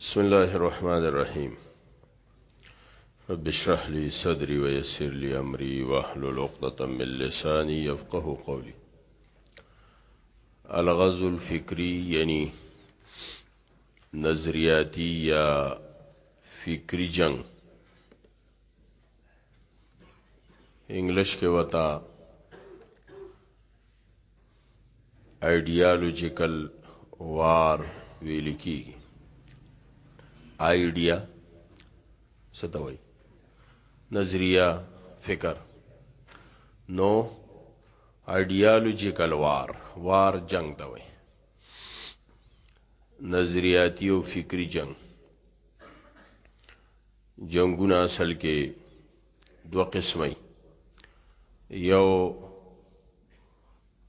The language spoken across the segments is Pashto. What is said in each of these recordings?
بسم الله الرحمن الرحیم رب اشرح لي صدري ويسر لي امري واحلل عقدة من لساني يفقه قولي الغزو الفکری یعنی نظریاتی یا فکری جنگ انګلیش کې وتا ایډیالوژیکل وار ویل کی آئیډیا ستوي نظریه فکر نو ایډیالوژیکل وار وار جنگ دوي نظریاتی او فکری جنگ جنگونه اصل کې دو قسمه یو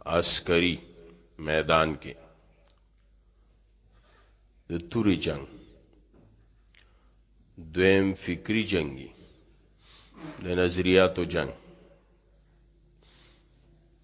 عسکری میدان کې د توري جنگ دویم فکری جنگي د نظریاتو جنگ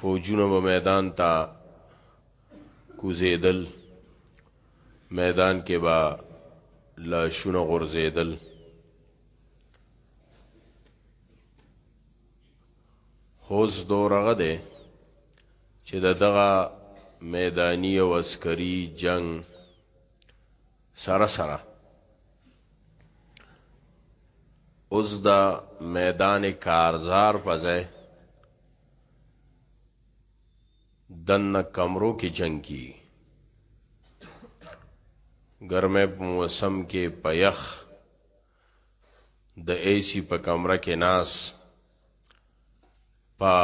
فوجونه به میدان ته کوزیدل میدان کې به لاشونه غورځیدل خوز دورغه ده چې د دغه میدانی او عسکري جنگ سره سره اوس د میدان کارزار په ځای دنه کمرو کې جنگ کی ګرمه په موسم کې پيخ د ایسی په کمره کې ناس پا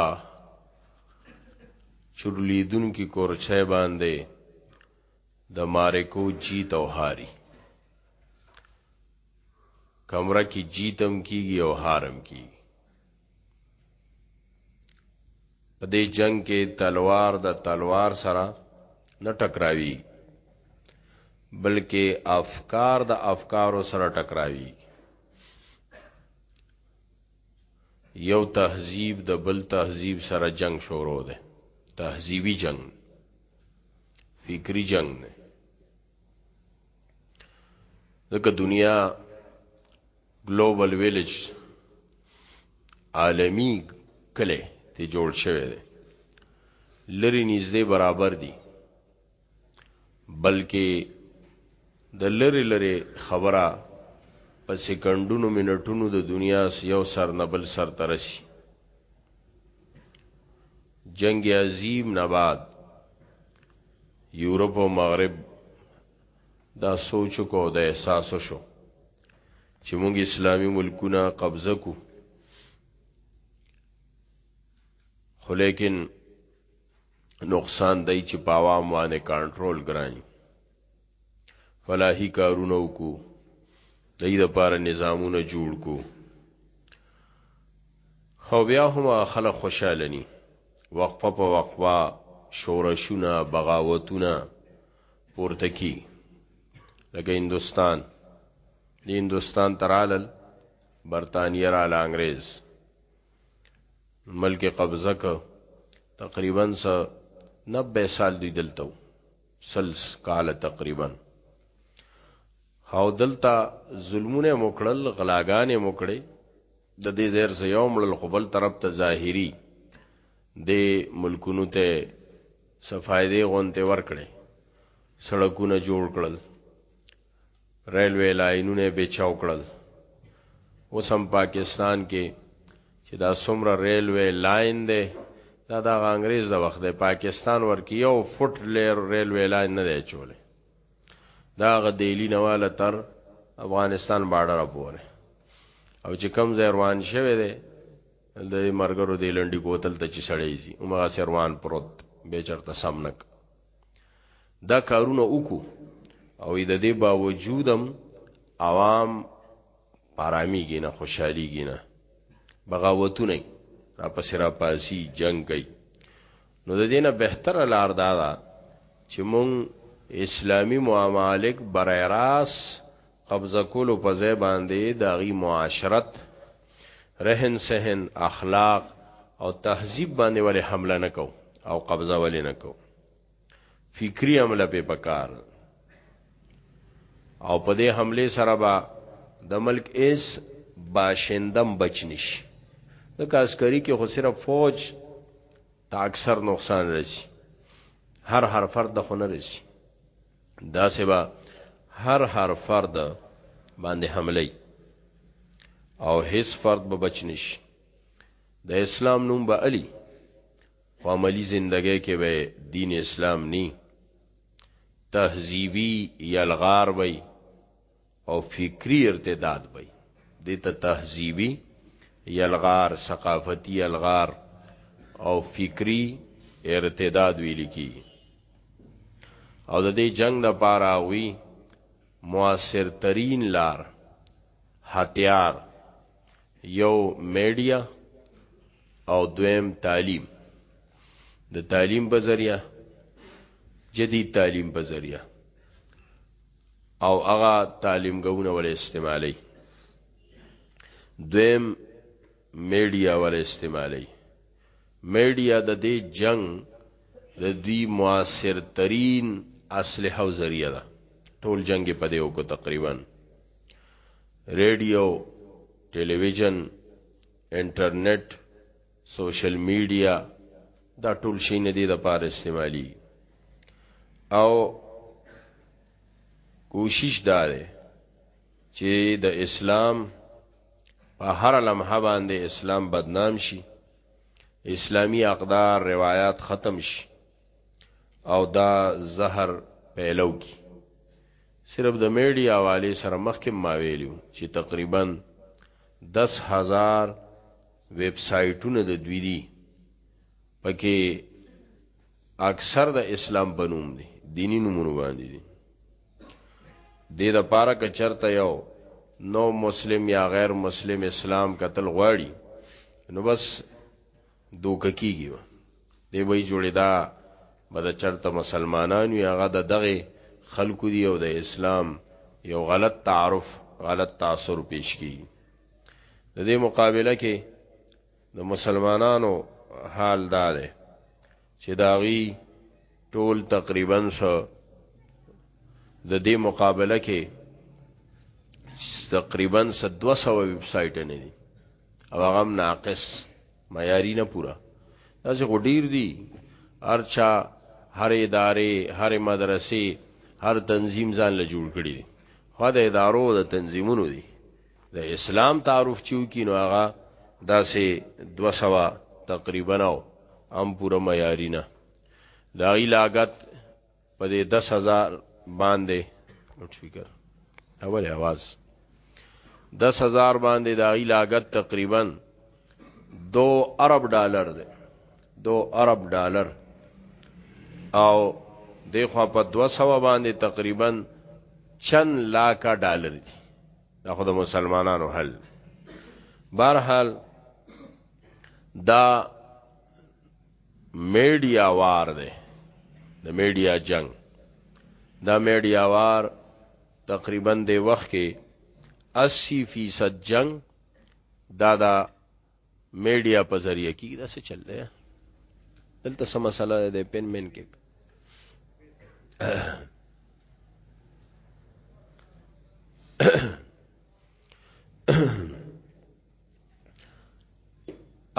چرلیدون کی کورچه باندې د مارکو جیت او هاری کمره کې جیتم کیږي او هارم کیږي په دې جنگ کې تلوار د تلوار سره نه ټکراوي بلکې افکار د افکارو سره ټکراوي یو تهذیب د بل تهذیب سره جنگ شروع ده تهذیبی جنگ فکری جنگ ده دغه دنیا ګلوبل ویلیج عالمی کله ته جوړ شوی دی لری نږدې برابر دي بلکې د لری لری خبره په سکندونو منټونو د دنیا یو سر نه بل سر ترسي جنگ عظیم نباد یورپ او مغرب دا سوچ کو د احساس شو چې موږ اسلامی ملکونه قبضه کو خو لیکن نقصان دای چې په عوام باندې کنټرول ګرانی فلاحي کارونه وکړو د دې لپاره نظامونه جوړ کو خو بیا هم خلک خوشاله ني وقفه په وقفه شورشونه بغاوتونه پورته کی لکه هندستان د هندستان ترالل برتانیه را ل انګريز ملک قبضه ک تقریبا 90 سال دی دلته سلس کال تقریبا او دلته ظلمونه مکړل غلاګانې مکړې د دې زیر سه یو مړل خپل طرف ته ظاهری د ملکونو ته صفایده غونته ورکړي سړکونه جوړ کړل ریلوی لاینونه به چاو کړل اوس هم پاکستان کې چې دا څومره ریلوی لاین دی دا د انګريز د وخت دی پاکستان ورکی یو فوټ لیر ریلوی لاین نه دی چولې دا غ دیلی نواله تر افغانستان بارډر پورې او چې کم ځای روان شوی دی د مرګرو دی لنډي کوتل ته چې سړی زی عمر سروان پروت به چرته سمنک دا کارونه وکړو او د دې باوجود هم عوام آرامیږي نه خوشحاليږي نه بغاوتونه را پسې را پاسي جنگ کوي نو د دینه بهتره لار دا ده چې مونږ اسلامی معاملک برای راس قبضه کولو په ځای باندې داغي معاشرت رهن سهن اخلاق او تهذیب باندې ولې حمله نه کو او قبضه ولې نه کو فکری عمله په پکار او په دې حمله سره با د ملک ایس باشندم بچنیش د کاسکری کې خو صرف فوج تا اکثر نقصان رسی هر هر فرد د خونه رسی دا سبا هر هر فرد باندې حمله او هیڅ فرد به بچ نشي د اسلام نوم به علي خو عملی زندګۍ کې به دین اسلام ني تهذیبی یلغار وي او فکری ارتداد بی دیتا تحذیبی یلغار ثقافتی یلغار او فکری ارتداد ویلی کی او د دې جنگ د پاره وی موثر ترین لار هتیار یو میډیا او دویم تعلیم د تعلیم په ذریعہ جدید تعلیم په ذریعہ او هغه تعلیم غوونه ول استعمالي دویم میډیا ول استعمالي میډیا د دې جنگ د دوی موثر ترين اسلحه او ذریعہ ده ټول جنگ په دې وکړو تقریبا ریډیو ټلویزیون انټرنیټ سوشل میډیا دا ټول شي نه دي د پاره استعمالي او کوشش دا ده چې د اسلام په هر لمحه باندې اسلام بدنام شي اسلامی اقدار روایات ختم شي او دا زهر پیلو کی صرف د میډیا والے سره مخکې ما ویلو چې تقریبا 10000 ویب سایټونه د دوی دي پکې اکثر د اسلام په نوم دي دینی نومونه باندې دي دې د پاره ک چرته یو نو مسلم یا غیر مسلم اسلام قتل غواړي نو بس دوک کیږي دی وای جوړی دا بد چرته مسلمانان یو هغه د دغه خلکو دی او د اسلام یو غلط تعارف غلط تاثر پیش کیږي د دې مقابله کې د مسلمانانو حال دا دی چې داغي ټول تقریبا سو د دې مقابله کې تقریبا 200 ویب سایټ نه دي او هغه ناقص معیاري نه پورا دا چې غډیر دي ارچا هر ادارې هر مدرسې هر تنظیم ځان له جوړ کړي خو د ادارو د تنظیمونو دي د اسلام تعارف چې وکړي نو هغه داسې دوه سوه تقریبا او هم پوره معیاري نه د هغې لاګت په دې دس هزار باندې لوډ سپیکر اول اواز دس هزار باندې د هغې لاګت تقریبا دو ارب ډالر دی دو ارب ډالر او دی خوا په دو سوا باندې تقریبا چن لاکا ډالر دی دا خود مسلمانانو حل بارحال دا میډیا وار دی د میډیا جنگ دا میډیا وار تقریبا د وخت کې 80 فیصد جنگ دا دا میډیا په ذریعہ کې دا څه چل رہا دلته سم مسله ده پن من کې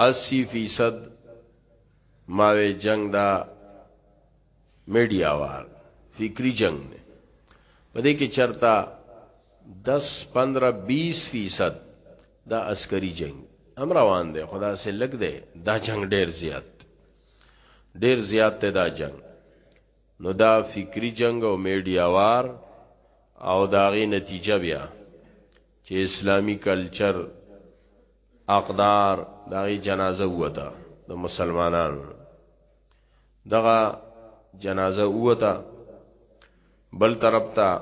اسی فیصد ماوی جنگ دا میډیا وار فکری جنگ نه پدې کې چرتا 10 15 20 فیصد دا عسکري جنگ هم روان دی خدا سه لګ دی دا جنگ ډیر زیات ډیر زیات ته دا جنگ نو دا فکری جنگ او میډیا وار او داغه نتیجه بیا چې اسلامی کلچر اقدار داغه جنازه وته د مسلمانانو دغه جنازه اوته بل طرف ته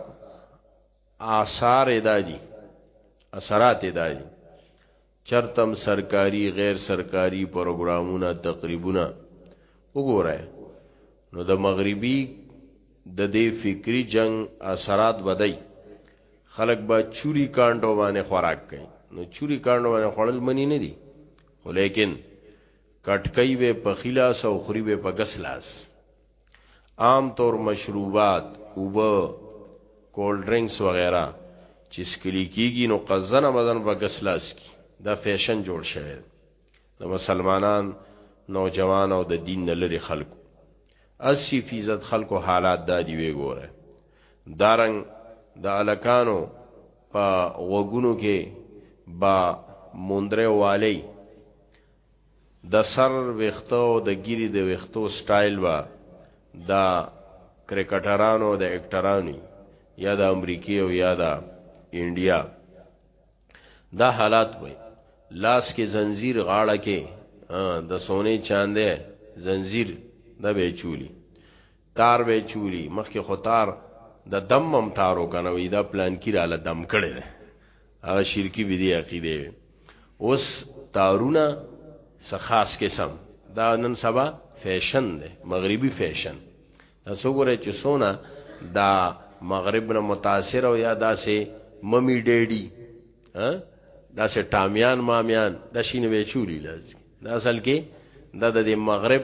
آثار دادی اثرات دادی چرتم سرکاری غیر سرکاری پروګرامونه تقریبونه وګوره نو د مغربي د دې فکری جنگ اثرات بدای خلق با چوری کانډو باندې خوراک کوي نو چوری کانډو باندې خړل منی نه دي خو لیکن کټکۍ به په ښي لاس او خوري به په ګس لاس عام طور مشروبات اوبه کول ډرینګز وغیرہ چې سکلی کیږي نو قزنه بدن په ګس لاس کی دا فیشن جوړ شوی د مسلمانان نوجوان او د دین نه لري خلکو 80% خلکو حالات دا دی وی ګوره دارنګ د دا الکانو په غوګونو کې با موندره والی د سر ویښته او د ګیری د ویښتو سټایل به د کرکټرانو د اکټرانی یا د امریکای او یا د انډیا دا حالات وي لاس کې زنجیر غاړه کې د سونه چاندې زنجیر د به چولی تار به چولی مخکې خو تار د دم مم تارو کنه وی دا پلانکی را له دم کړي ده هغه شرکی به دی عقیده وي اوس تارونه څه خاص قسم دا نن سبا فیشن ده مغربي فیشن تاسو ګورئ چې سونا دا مغرب نه متاثر او یا داسې ممی ډیډي ها دا سه ټامیان مامیان د شینه وی چولی لاس دا اصل کې دا د مغرب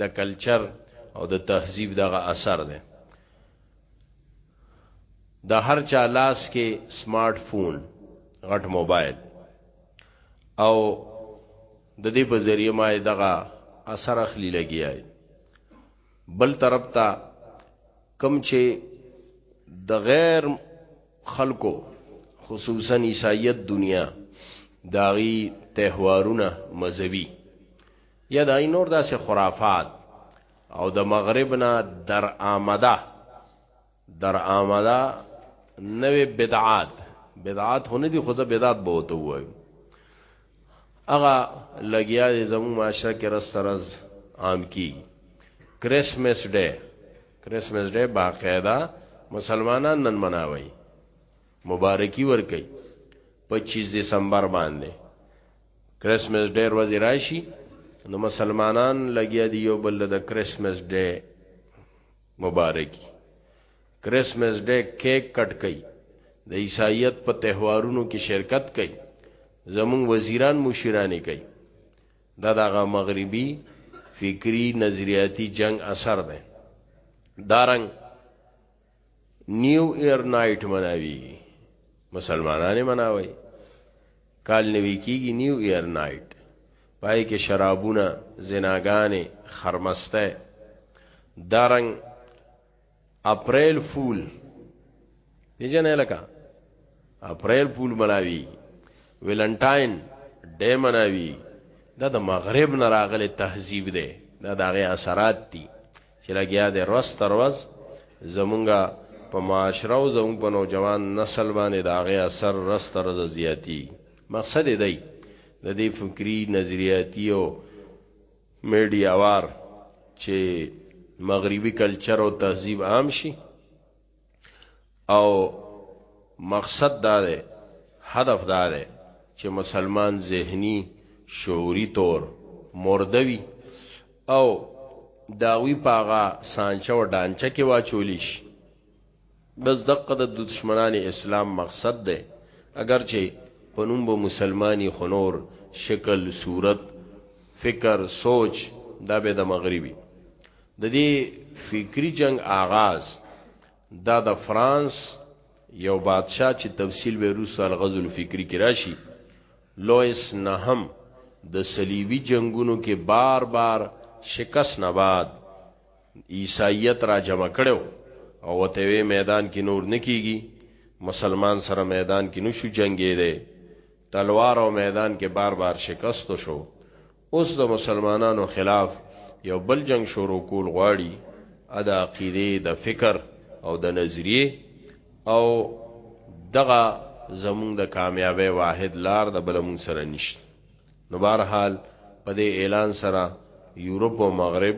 د کلچر او د تهذیب دغه اثر دی د هر چا لاس کې سمارټ فون غټ موبایل او د دې په ذریعہ ما دغه اثر اخلي لګیای بل طرف ته کم چې د غیر خلکو خصوصا عیسایت دنیا داغي تهوارونه مذهبي یا د نور داسې خرافات او د مغرب نه در آمده در آمده نوې بدعات بدعات هونه دي خو زه بدعات به وته وایم هغه لګیا دي زمو معاشره کې رس ترز عام کی کرسمس ډے کرسمس ډے باقاعده مسلمانان نن مناوي مبارکي ور کوي 25 دسمبر باندې کرسمس ډے ورځ راشي نو مسلمانان لګیا دي یو بل د کرسمس ډے مبارکی کرسمس ډے کیک کټ کئ د عیسایت په تهوارونو کې شرکت کئ زمون وزیران مشیرانی کئ دا دغه مغربي فکری نظریاتی جنگ اثر ده دارنګ نیو ایر نایټ مناویږي مسلمانانې مناوی کال نوی کیږي نیو ایر نایټ پای کې شرابونه زناګانې خرمسته دارنګ اپریل فول پیژنې لکه اپریل فول مناوي ویلنټاین ډې مناوي دا د مغرب نه راغلي تهذیب دی دا دغه اثرات دي چې لګیا دی ورځ تر ورځ زمونږه په معاشره او زمونږ په نوجوان نسل باندې د هغې اثر ورځ تر ورځ زیاتی مقصد یې دی د دې فکری نظریاتی او میډیا وار چې مغربي کلچر او تهذیب عام شي او مقصد دا دی هدف دا دی چې مسلمان ذهني شعوري تور مردوي او داوی پاغا سانچه او ډانچه کې واچولی شي بس دقه د دشمنان اسلام مقصد ده اگر چې پنوم به مسلمانی خنور شکل صورت فکر سوچ دا به د مغربي د دې فکری جنگ آغاز دا د فرانس یو بادشاه چې تفصیل به روس الغزو الفکری کې راشي لویس نهم د صلیبی جنگونو کې بار بار شکست نه بعد عیسایت را جمع کړو او وته وی میدان کې نور نکېږي مسلمان سره میدان کې نشو جنگې دی تلوار او میدان کې بار بار شکست شو اوس د مسلمانانو خلاف یو بل جنگ شروع کول غواړي ادا عقیده د فکر او د نظریه او دغه زمونږ د کامیابی واحد لار د بل مونږ سره نشته نو بهرحال په دې اعلان سره یورپ او مغرب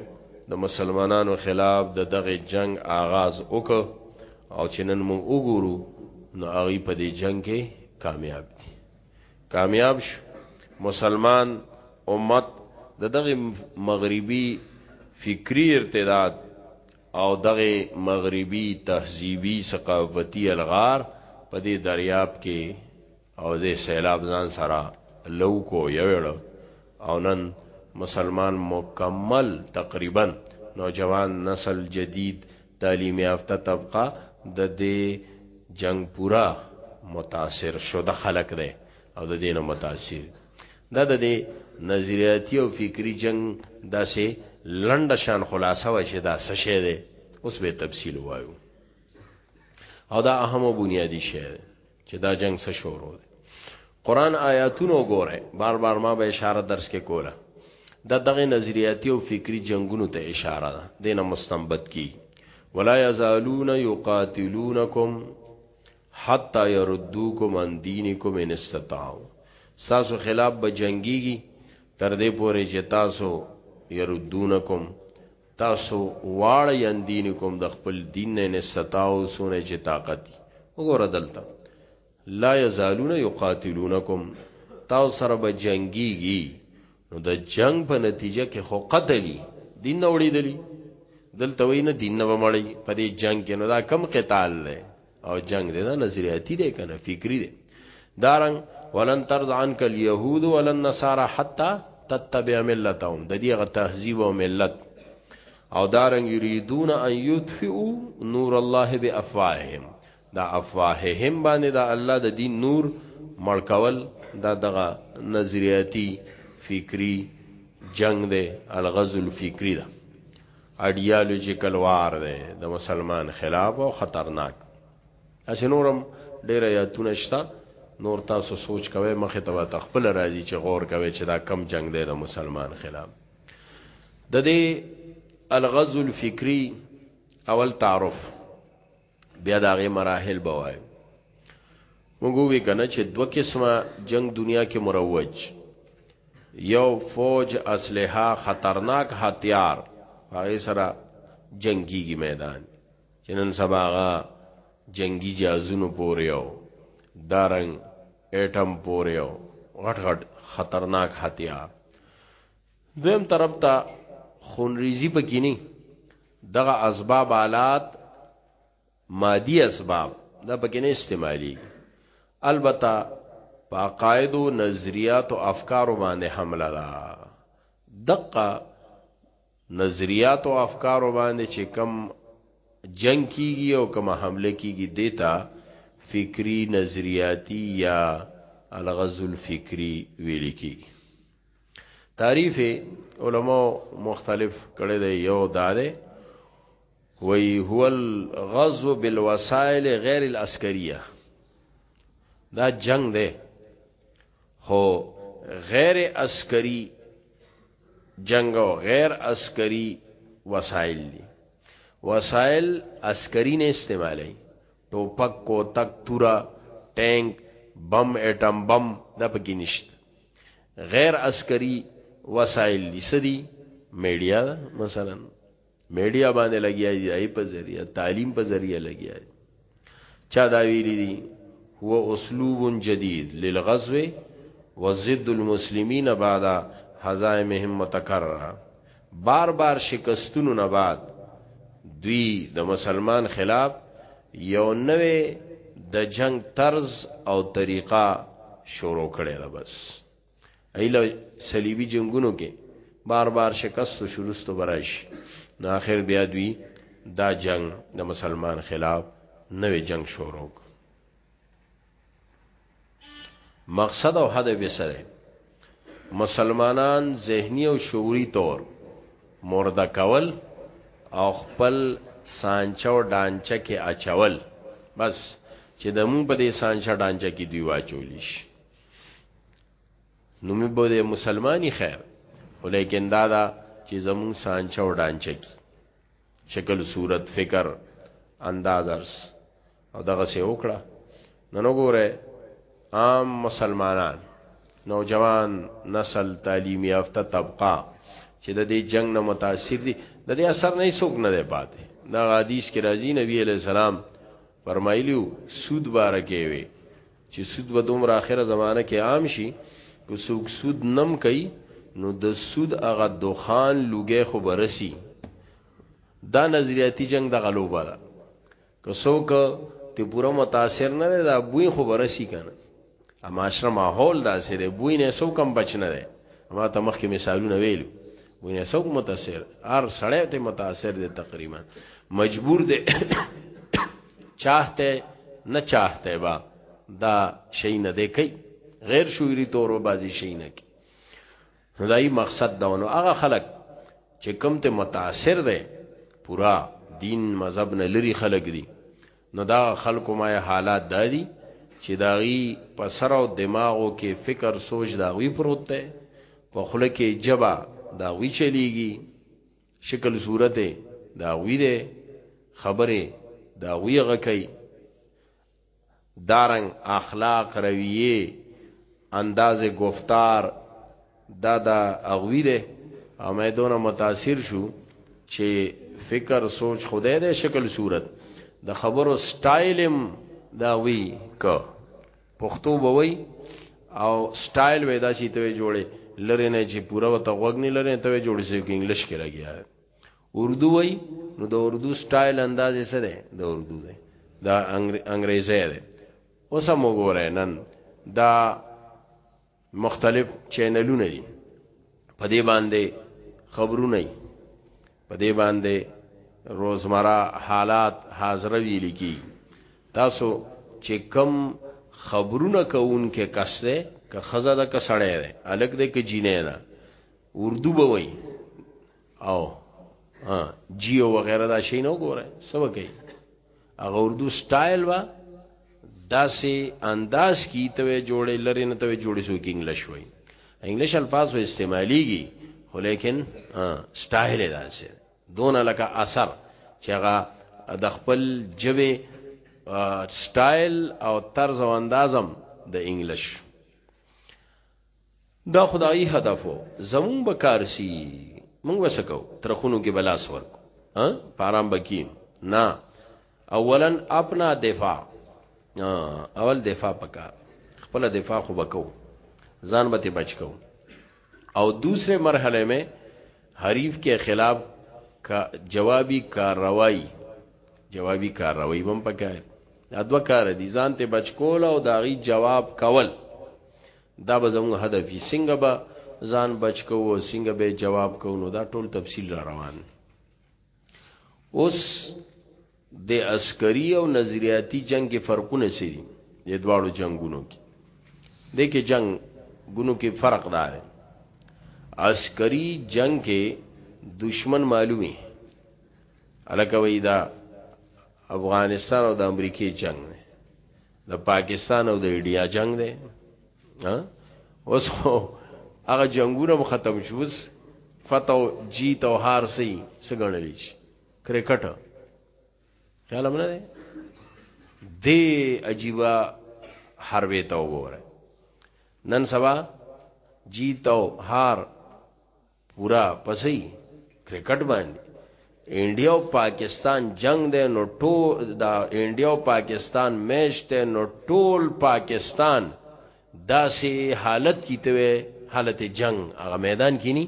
د مسلمانانو خلاف د دغه جنگ آغاز وکړ او چې نن مونږ وګورو نو هغه په دې جنگ کې کامیاب دي کامیاب شو مسلمان امت د دغه مغربي فکری ارتداد او دغه مغربي تهذیبي ثقافتي الغار په دې دریاب کې او دې سیلاب ځان سره لو کو یوړ او نن مسلمان مکمل تقریبا نوجوان نسل جدید تعلیم یافته طبقه د دې جنگ پورا متاثر شو د خلق دی او د دینه متاثر دا د دې نظریاتی او فکری جنگ داسې لنډ شان خلاصه و چې دا څه شی دی اوس به تفصیل وایو او دا اهم او بنیادی شی دی چې دا جنگ څه شروع دی قران آیاتونو ګوره بار بار ما به اشاره درس کې کوله دا دغه نظریاتي او فکری جنگونو ته اشاره ده دینه مستنبت کی ولا یزالون یقاتلونکم حتا يردوکم عن دینکم ان استطاعوا ساسو خلاف به جنگيږي تر دې پورې چې تاسو يردونکم تاسو واړه یان دین کوم د خپل دین نه نستاو سونه چې طاقت دی وګوره دلته لا یزالون یقاتلونکم تاسو سره به جنگیږي نو د جنگ په نتیجه کې خو قتلی دین نه وړي دلی دلته وی نه دین نه ومړی په دې جنگ کې نو دا کم قتال دی او جنگ دی دا نظریاتی دی کنه فکری دی دارنګ ولن ترز عنك اليهود ولن نصارى حتى تتبع ملتهم د دې غ تهذیب او ملت او دارنګ یریدون ان یطفئوا نور الله بافواههم دا افواههم باندې دا الله د دین نور مړکول دا دغه نظریاتی فکری جنگ دی الغزو الفکری ده اډیالوژیکل وار دی د مسلمان خلاف او خطرناک اسی نورم ډیر یاتونه شته نور تاسو سوچ کوئ مخه ته وته خپل راځي چې غور کوي چې دا کم جنگ دی د مسلمان خلاف د دې الغزو الفکری اول تعارف بیا دا غي مراحل بوای موږ وی کنه چې دوه قسمه جنگ دنیا کې مروج یو فوج اسلحه خطرناک هتیار هغه سره جنگیږي میدان چې نن سباغه جنگی جازونو پورې او دارنګ اټم پورې او غټ غټ خطرناک هتیار دویم طرف ته خونریزی پکینی دغه اسباب آلات مادی اسباب دا پکینه استعمالی البته په عقاید او نظریات او افکار باندې حمله ده دقه نظریات او افکار باندې چې کم جنگ کیږي او کم حمله کیږي دیتا فکری نظریاتی یا الغزو الفکری ویل کیږي تعریف علماء مختلف کړي دی یو داده وی هو الغزو بالوسائل غیر العسکریه دا جنگ ده خو غیر عسکری جنگ او غیر عسکری وسایل دي وسایل عسکری نه استعمالي ټوپک کوتک توره ټانک بم اټم بم دا پکې نشته غیر عسکری وسایل دي سدي میډیا مثلا میډیا باندې لګیا دي ای په ذریعہ تعلیم په ذریعہ لګیا دي چا دا ویلي دي هو اسلوب جدید للغزو وضد المسلمین بعد هزائمهم متکرره بار بار شکستونو نه بعد دوی د مسلمان خلاف یو نوې د جنگ طرز او طریقه شروع کړي ده بس ایله صلیبی جنگونو کې بار بار شکست او شروست برایش نو اخر بیا دوی دا جنگ د مسلمان خلاف نوې جنگ شروع مقصد او حد به سره مسلمانان ذهنی او شعوری طور مرده کول او خپل سانچو ډانچه کې اچول بس چې د مون په دې سانچا ډانچه کې دی واچول شي نو مې به د مسلمانی خیر ولیکن دا دا چې زمون سانچو ډانچه کې شکل صورت فکر اندازرس او دغه سه وکړه نن وګوره عام مسلمانان نوجوان نسل تعلیمی یافته طبقه چې د دې جنگ نه متاثر دي د دې اثر نه څوک نه دی پاتې دا حدیث کې راځي نبی علی السلام فرمایلیو سود بارکه وي چې سود به دومره اخره زمانہ کې عام شي که څوک سود نم کوي نو د سود هغه دوخان لوګي خو برسي دا نظریاتی جنگ د غلوبه ده که څوک ته پوره متاثر نه دی دا بوی خو برسی کنه اما اشره ماحول دا سره بوی نه څوک هم بچ نه دی اما ته مخکې مثالونه ویلو بوی نه څوک متاثر هر سړی ته متاثر دی تقریبا مجبور دی چاہتے نه چاہتے با دا شي نه دی کوي غیر شعوری طور و بازی شي نه کوي نو دای مقصد دا نو هغه خلک چې کم ته متاثر دي پورا دین مذهب نه لري خلک دي نو دا خلکو ما حالات دادي چې داغي په سر او دماغو کې فکر سوچ داوی پروت ده په خله کې جبا داوی چلیږي شکل صورت داوی ده خبره داوی غکې دارنګ اخلاق رویه انداز گفتار دا دا اغوی ده او مې دونه متاثر شو چې فکر سوچ خدای دې شکل صورت د خبرو سټایلم دا وی ک پښتو بوي او سټایل وې دا چې ته جوړې لری نه چې پوره وته غوګنی لری ته جوړې سې کې انګلیش کې لګیا اردو وای نو د اردو سټایل انداز یې سره د اردو دی دا انګریزي دی اوس هم وګورئ نن دا مختلف چینلونه دي په دې باندې خبرونه دي په دې باندې روزمره حالات حاضر وی لیکي تاسو چې کم خبرونه کوون کې کسته که خزه ده که سړی ده الګ ده که جینې ده اردو به وای او جیو وغیرہ دا شي نه ګوره سو کوي هغه اردو سټایل وا داسې انداز کی ته جوړې لري نه ته جوړې سو کې انګلیش وای انګلیش الفاظ و استعماليږي خو لیکن سټایل داسې دون لکه اثر چې هغه د خپل جبه سټایل او طرز او اندازم د انګلیش دا خدایي هدف وو زمون به کارسی مونږ وسکو ترخونو کې بلاس ورکو ها پارام بکیم نه اولا اپنا دفاع اول دفاع پکار خپل دفاع خو بکو ځان به ته بچ کو او دوسرے مرحله میں حریف کے خلاف کا جوابی کارروائی جوابی کارروائی بم پکای دا دو کار دي ځان ته بچ کول او داغي جواب کول دا به زموږ هدف وي څنګه به ځان بچ کوو او څنګه به جواب کوو نو دا ټول تفصیل را روان دي اوس د عسکري او نظریاتي جنگ کې فرقونه څه دي د دواړو جنگونو کې د کې جنگ ګونو کې فرق دا دی عسکري جنگ کې دشمن معلومي الکه وای دا افغانستان او د امریکای جنگ نه د پاکستان او د ایډیا جنگ دی ها اوس خو هغه جنگونه ختم شو اوس فتو جیت او هار سي سګړل شي کرکټ خیال هم نه دی دی عجیبا حربه ته وګوره نن سبا جیت او هار پورا پسې کرکټ باندې انډیا او پاکستان جنگ دی نو ټول دا انډیا او پاکستان میچ ته نو ټول پاکستان داسې حالت کی ته حالت جنگ هغه میدان کې ني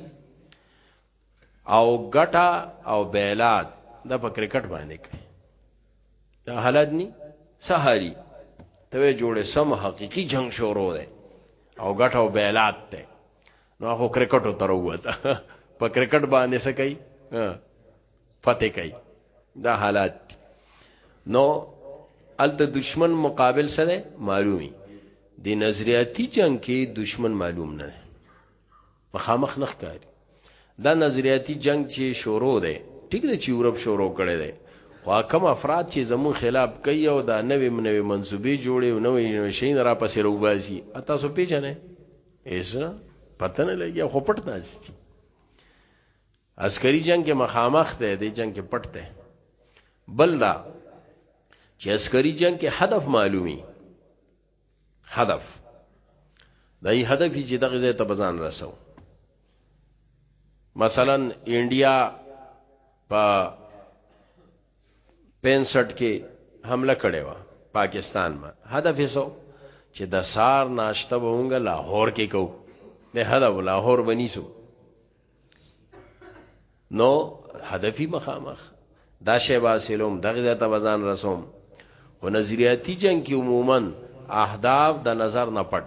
او ګټا او بیلات دا په کرکټ باندې کوي دا حالت ني سهاري ته جوړه سم حقيقي جنگ شروع ده او ګټه او بیلات ته نو خو کرکټو تر وته په کرکټ باندې څه کوي فتح کوي دا حالات نو ال د دشمن مقابل سره معلومي د نظریاتی جنگ کې دشمن معلوم نه مخامخ نخ کاری دا نظریاتی جنگ چې شروع دی ټیک دی چې یورپ شروع کړي دی خو کم افراد چې زمون خلاف کوي او دا نوې منوي منسوبې جوړي او نوې شین را پسې روباسي تاسو پیژنئ ایسا پته نه لګي خو پټ ناشتي عسکري جنگ کې مخامخ دی د جنگ کې پټ دی بل دا چې عسکري جنگ کې هدف معلومي هدف دای هدف چې دغه ځای ته بزان رسو مثلا انډیا په 65 کې حمله کړې و پاکستان ما هدف یې سو چې د سار ناشته وونګ لاهور کې کو نه هدف لاهور بنی سو نو هدفي مخامخ دا شی واسلوم دغه ځای ته وزن رسوم او نظریاتی جنگ کې عموما اهداف د نظر نه پټ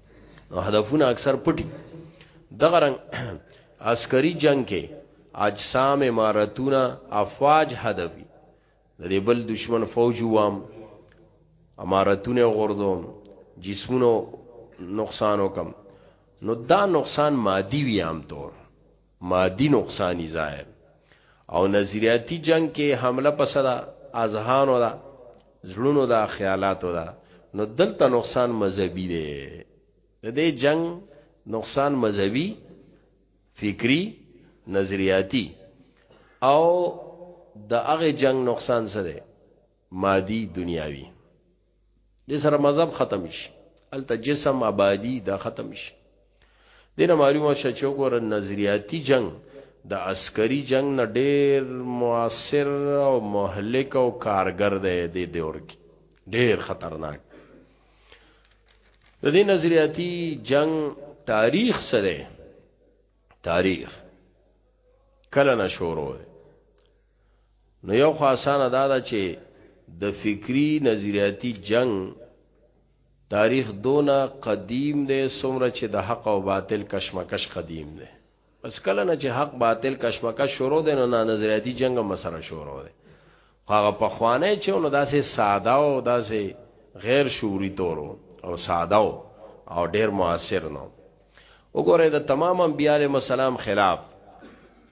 هدفونه اکثر پټي دغه رنګ عسکري جنگ کې اجسام امارتونه افواج هدفي د دې بل دشمن فوج وام امارتونه غردوم جسمونو نقصان وکم نو دا نقصان مادي وی عام طور مادي نقصان یې ځای او نظریاتي جنګ کې حمله پس ده اذهانو ده زړونو ده خیالاتو ده نو دلته نقصان مذهبي دی د دې جنگ نقصان مذهبي فکری نظریاتی او د هغه جنگ نقصان څه دی مادي دنیاوی دې سره مذهب ختم شي الته جسم آبادی دا ختم شي دینه معلومه شې چې وګوره نظریاتي جنگ د عسکري جنگ نه ډیر موثر او مهلک او کارګر دی د دور کې ډیر خطرناک د دې نظریاتي جنگ تاریخ سره تاریخ کله نه شروع نو یو خو اسانه دا ده چې د فکری نظریاتی جنگ تاریخ دونه قدیم دی سمره چې د حق او باطل کشمکش قدیم دی پس کله نه چې حق باطل کشمکش شروع دی نو نظریاتی جنگ مسره شروع دی هغه په خوانه چې نو داسې ساده او داسې غیر شعوری تورو او ساده او ډیر موثر نو وګوره د تمام انبیاء علیهم السلام خلاف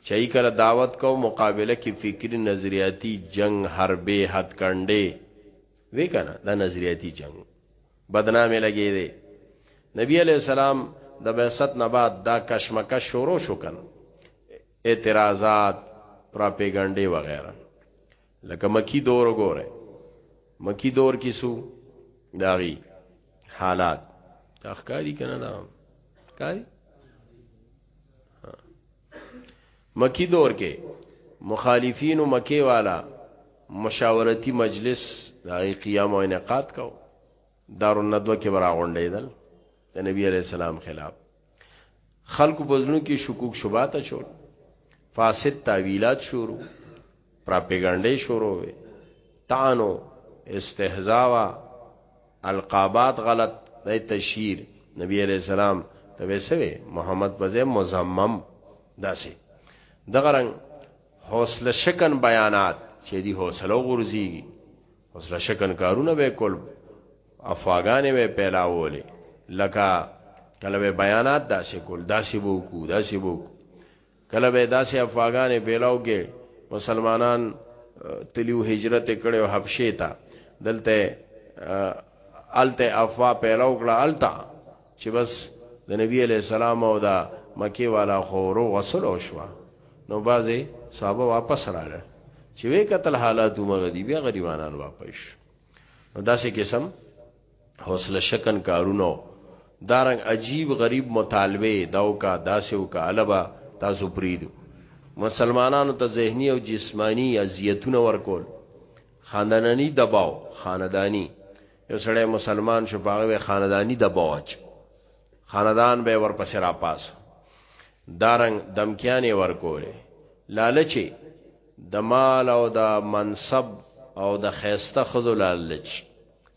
چای کړه دعوت کو مقابله کې فکری نظریاتی جنگ حربې حد کنده وی کنه دا نظریاتی جنگ بدنامه لګی دی نبی علیہ السلام د بعثت نه بعد دا کشمکش شروع شو کنه اعتراضات پراپیګانډي وغیرہ لکه مکی دور وګوره مکی دور کې سو داغي حالات اخکاری کنه دا کاری مکی دور کې مخالفین او مکی والا مشاورتی مجلس داغي قیام او انعقاد کو دارالندوه کې راغونډېدل د نبی علی السلام خلاف خلکو بزنو کې شکوک شوبات چول فاسد تعویلات شروع پراپګاندا شروع وي تانو استهزاء القابات غلط د تشهیر نبی علیہ السلام ته وسوي محمد بزه مزمم داسي دغه رنگ حوصله شکن بیانات چې دی حوصله غورځيږي اوس له شکن کارونه به کول افواګانې به پیلاولې لکه کله به بیانات داسې کول داسې بو کو داسې بو کله به داسې افواګانې پیلاو کې مسلمانان تلیو هجرت کړي او حبشه ته دلته الته افوا پیلاو کړه الته چې بس د نبی علی السلام او دا مکی والا خورو غسل او شوا نو بازي صحابه واپس راغله چې وې قتل حالات ومغه دی بیا غریبانان واپس نو داسې قسم حوصله شکن کارونو دارنګ عجیب غریب مطالبه داو کا داسې او کا البا تاسو پریدو مسلمانانو ته ذهنی او جسمانی اذیتونه ورکول خاندانی دباو خاندانی یو سړی مسلمان شو په هغه خاندانی د بوج خاندان به ورپسې را پاس دارنګ دمکیانې ورکولې لالچې د مال او د منصب او د خیسته خزو لالچ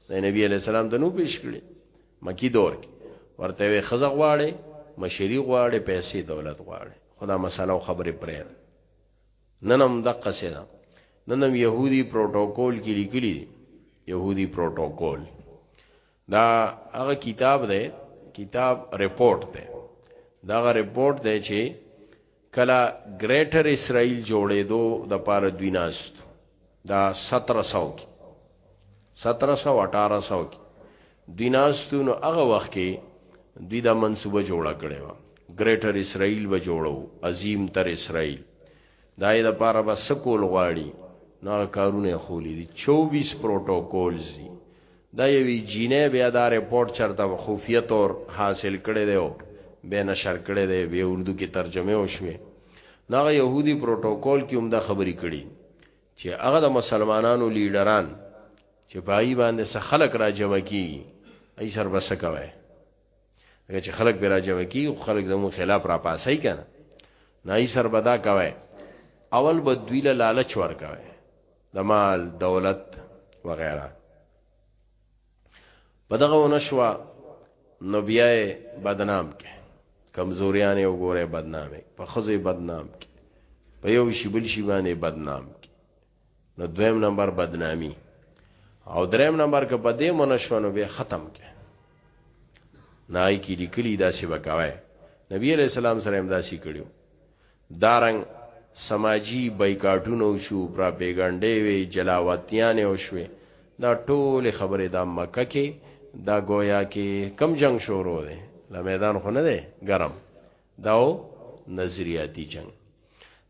د نبی علی السلام د نو پیش کړي مکی دور کې ورته وي خزه غواړي مشری غواړي پیسې دولت غواړي خدا مسله او خبره پرې ننم دقه سي ده ننم يهودي پروتوکول کې لیکلي دي يهودي پروتوکول دا هغه کتاب ده کتاب رپورت ده دا هغه رپورت ده چې کلا ګریټر اسرائیل جوړې دو د پاره دوی ناست دا 1700 کې 1700 1800 کې دوی ناستو نو هغه وخت کې دوی دا منصوبه جوړه کړې و ګریټر اسرائیل به جوړو عظیم تر اسرائیل دا یې د پاره به سکول غواړي نو هغه کارونه خولې دي 24 پروتوکولز دي دا یوې جینې بیا دا رپورت چرته خفیه تور حاصل کړي دی او به نشر کړي دی به اردو کې ترجمه وشوي دا یهودي پروتوکول کې هم دا خبرې کړي چې هغه د مسلمانانو لیډران چې پای باندې څه خلک را جمع کی ای سر بس کوي هغه چې خلک به را جمع کی او خلک زمو خلاف را پاسي کنه نه ای سر بدا کوي اول به دوی له لالچ ور کوي د مال دولت وغیرہ په دغه ونشوا نو بیا بدنام کې کمزوریان یو ګوره بدنامي په خزه بدنام کې په یو شی بل شی باندې بدنام کې نو دویم نمبر بدنامي او دریم نمبر که په دې منشوا نو بیا ختم کې نای کې لیکلی دا سی وکاوه نبی علیہ السلام سره امداسي کړیو دا رنګ سماجی بایکاټونه وشو پراپیګنډی وی جلاوطنیانی وشوی دا ټولی خبری دا مکه کی دا ګویا کی کوم جنګ شروع دی لا میدان خو نه دی ګرم دا او نظریاتی جنګ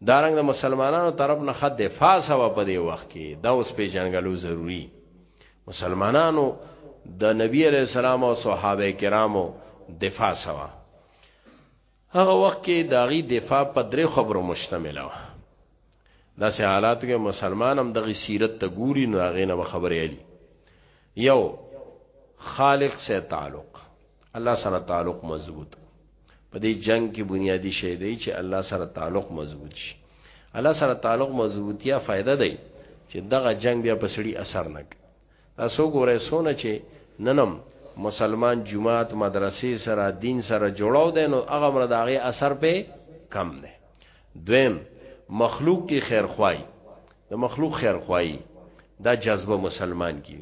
دا رنګ د مسلمانانو طرف نه خد دفاع سوا په دی وخت کی دا اوس پیژنګلو ضروری مسلمانانو د نبی علیہ السلام او صحابه کرامو دفاع سوا هغه وخت کې د هغوی دفاع په درې خبرو مشتمله وه. داسې حالاتو کې مسلمان هم دغه سیرت ته ګوري نو هغې نه به خبرې علي یو خالق سره تعلق الله سره تعلق مضبوط په دې جنگ کې بنیادی شی دی چې الله سره تعلق مضبوط شي الله سره تعلق مضبوطیا فائدہ دی چې دغه جنگ بیا په سړي اثر نه کوي تاسو ګورئ څونه چې ننم مسلمان جماعت مدرسې سره دین سره جوړاو دی نو هغه مر داغه اثر په کم دی دویم مخلوق کی خیرخوای د مخلوق خیرخوای دا جذبه مسلمان کی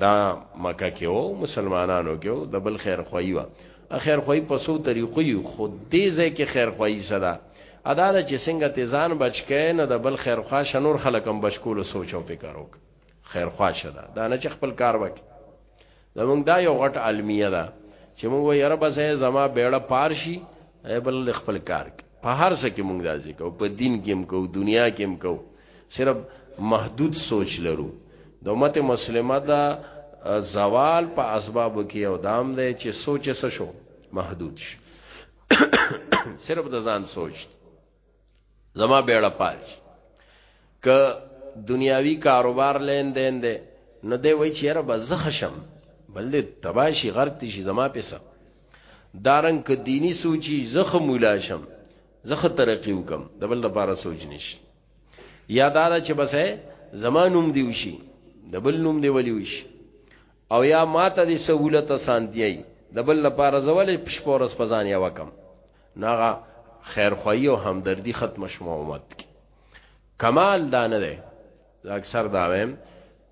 دا مکه کې او مسلمانانو کې د بل خیرخوای و اخر خوای په سو طریقې خود دې ځکه خیرخوای صدا ادا چې څنګه تیزان بچکې نه د بل خیرخوا شنور خلکم بشکول سوچو فکر وکړي خیر خواشه ده دا نه چې خپل کار وکړي زمونږ دا یو غټ علمیه ده چې مونږ وایو یاره بس زما بیړه پار شي بل خپل کار په هر څه کې مونږ دا ځکو په دین کې هم کو دنیا کې هم کو صرف محدود سوچ لرو د امت مسلمه دا زوال په اسبابو کې او دام دی چې سوچ څه شو محدود شي صرف د ځان سوچ دی زما بیړه پاج ک دنیاوی کاروبار لین دین دی نو دی وای چې را بزخشم بل دې تباشي غرق دي شي زما پیسه دارن ک دینی سوچي زخه مولا شم زخه ترقی وکم د بل لپاره سوچ نشي یا دا چې بس ہے زمانوم دی وشي د بل نوم دی ولی وشي او یا ماته د سہولت سانتیي د بل لپاره زول پښپورس پزان یا وکم نو هغه خیرخواهي او همدردي ختمه شوه امت کې کمال دا نه دی زه اکثر دا وایم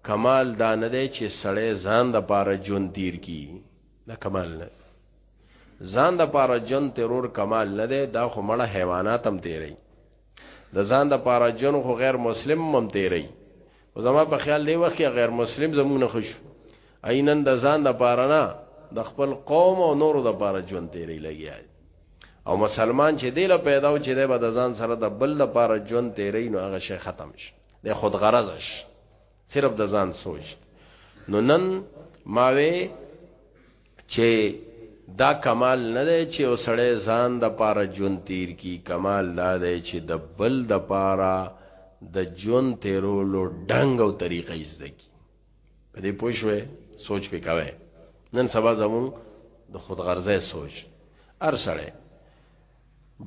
کمال دا نه دی چې سړی ځان د پاره ژوند تیر کی دا کمال نه ځان د پاره ژوند ترور کمال نه دی دا خو مړه حیوانات هم تیری د ځان د پاره جن خو غیر مسلم مم تیری او زما په خیال دی وخت کې غیر مسلم زموږ نه خوش عینن د ځان د پاره نه د خپل قوم او نورو د پاره جون تیری لګیا او مسلمان چې دی له پیدا او چې دی به د ځان سره د بل د پاره جون تیری نو هغه شی ختم شي د خود غرض شي صرف د ځان سوچ نو نن ماوي چه دا کمال نه دی چه یو سړی ځان د پاره ژوند تیر کی کمال دا دی چه د بل د پاره د ژوند تیرولو ډنګ او طریقه زده کی په دې پوه شوې سوچ پې کوي نن سبا زمون د خودغرضه سوچ ار سړی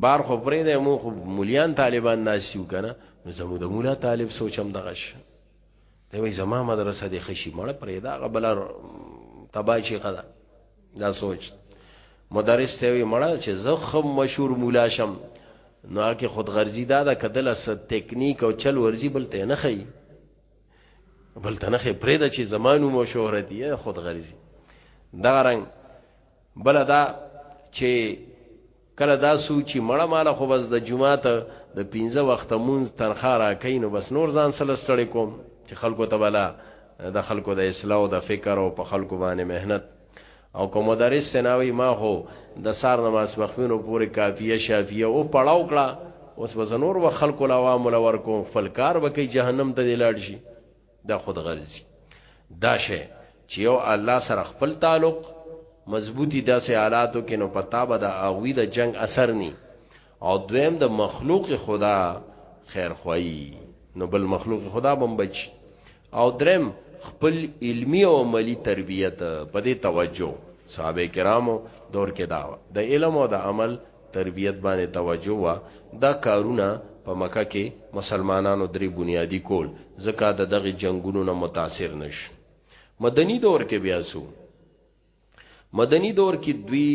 بار خو پرې د مو خو مليان طالبان ناسیو کنه نو زمو د مولا طالب سوچم دغه دی وای زما مدرسه دې خشي مړ پرې دا غبل تبا شي خدا دا سوچ مدرس ته وی مړ چې زخم مشهور مولا شم نو کې خود غرضی دا د کدل اس تکنیک او چل ورزی بل ته نه خي بل ته نه خي پرې د چې زمانو مو شهرت یې خود غرضی دا رنګ بل دا چې کله دا سوچي مړه مال خو بس د جمعه ته د 15 وخت مونږ تنخواه را کین بس نور ځان سره ستړي کوم چې خلکو ته بلا د خلکو د اصلاح او د فکر او په خلکو باندې مهنت او کوم مدرس سناوي ما هو د سار نماز مخمنو پورې کافیه شافیه او پړاو کړه اوس بس نور و خلکو لا عوام لور کوم فلکار وکي جهنم ته لاړ شي دا خود غرضی دا شی چې یو الله سره خپل تعلق مضبوطی داسې حالاتو کې نو پتا به د اغوی د جنگ اثر ني او دویم د مخلوق خدا خیر خوئی نو بل مخلوق خدا بم بچ او درم خپل علمی او عملی تربیت په دې توجه صحابه کرامو دور کې داوا د علم او د عمل تربیت باندې توجه وه دا کارونه په مکه کې مسلمانانو درې بنیادی کول ځکه د دغه جنگونو نه متاثر نش مدنی دور کې بیا سو مدنی دور کې دوی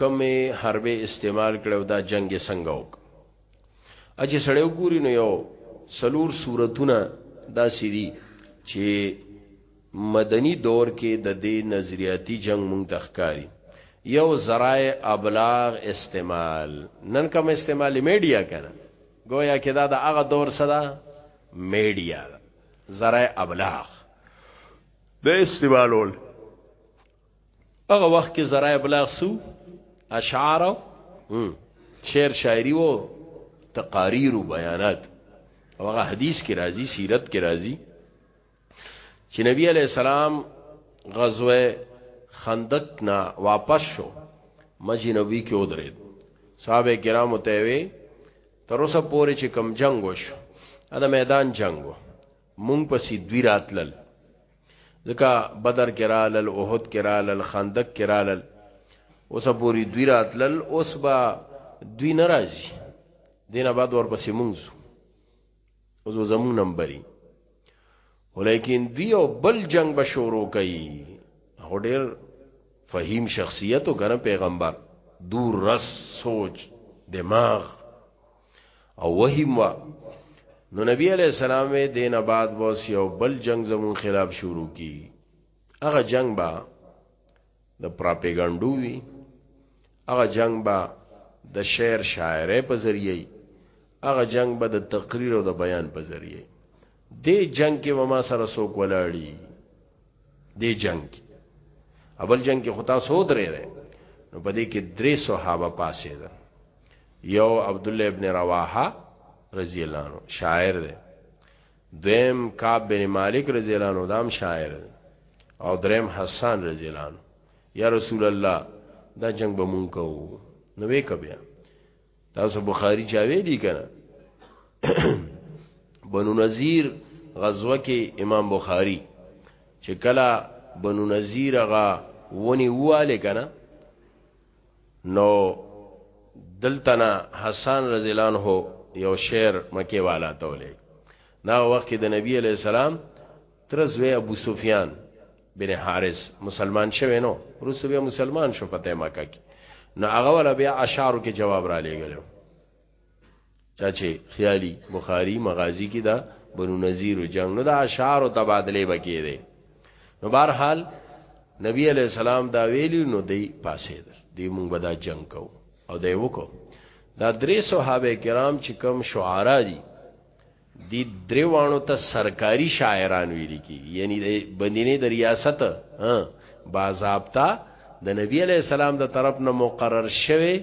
کم حرب استعمال کړو دا جنگ څنګه وک اجه سړیو ګوري نو یو سلور صورتونه دا سړي چې مدني دور کې د دې نظریاتي جنګ موږ ته ښکاري یو ذرایع ابلاغ استعمال نن کوم استعمال میډیا کنه گویا کې دا د هغه دور صدا میډیا ذرایع ابلاغ د استعمالول هغه وخت کې ذرایع ابلاغ سو اشعار شعر شاعری وو تقاریر و بیانات او هغه حدیث کې راځي سیرت کې راځي چې نبی علی السلام غزوه خندق نه واپس شو مجی نبی کې ودرید صحابه کرامو ته وی تر اوسه پورې چې کم جنگ وشو دا میدان جنگو مونږ پسې دوی راتلل ځکه بدر کې رالل احد کې رالل خندق کې رالل اوسه پورې دوی راتلل اوس با دوی ناراضي دینه بعد ورپسې مونږ اوس زمون نمبري ولیکن دوی او بل جنگ به شروع کوي هو ډیر فهیم شخصیت او کنه پیغمبر دور رس سوچ دماغ او وهم وا نو نبی علیہ السلام دین بعد بوس یو بل جنگ زمون خلاف شروع کی هغه جنگ با د پراپیګنډو وی هغه جنگ به د شعر شاعره په ذریعه هغه جنگ به د تقریر او د بیان په ذریعه دې جنگ کې به ما سره سوک ولاړی دې جنگ کې اول جنگ کې خطا سو درې ده نو په دې کې درې صحابه پاسې ده یو عبد الله ابن رواحه رضی الله عنه شاعر ده دویم کعب بن مالک رضی الله عنه دام شاعر او دریم حسان رضی الله عنه یا رسول الله دا جنگ به مونږ کوو نو وې کبیا تاسو بخاری چا ویلی کنه بنو نذیر غزوه کې امام بخاری چې کله بنو نذیر غا ونی واله کنه نو دلتنا حسان رضی الله عنه یو شعر مکه والا ته ولې دا وخت د نبی علی السلام تر زوی ابو سفیان بن حارث مسلمان شوه نو روسو بیا مسلمان شو پته مکه کې نو هغه ولا بیا اشعار کې جواب را لېګلو چا چې خیالي بخاری مغازی کې دا بنو نذیر او جنگ نو دا اشعار او تبادله بکې دي نو بهر حال نبی علی السلام دا ویلی نو دی پاسې ده دی مونږ به دا جنگ کو او دی وکړو دا درې صحابه کرام چې کم شعرا دي دی دریوانو ته سرکاری شاعران ویل کی یعنی د بندینه د ریاست باضابطه د نبی علی السلام د طرف نه مقرر شوه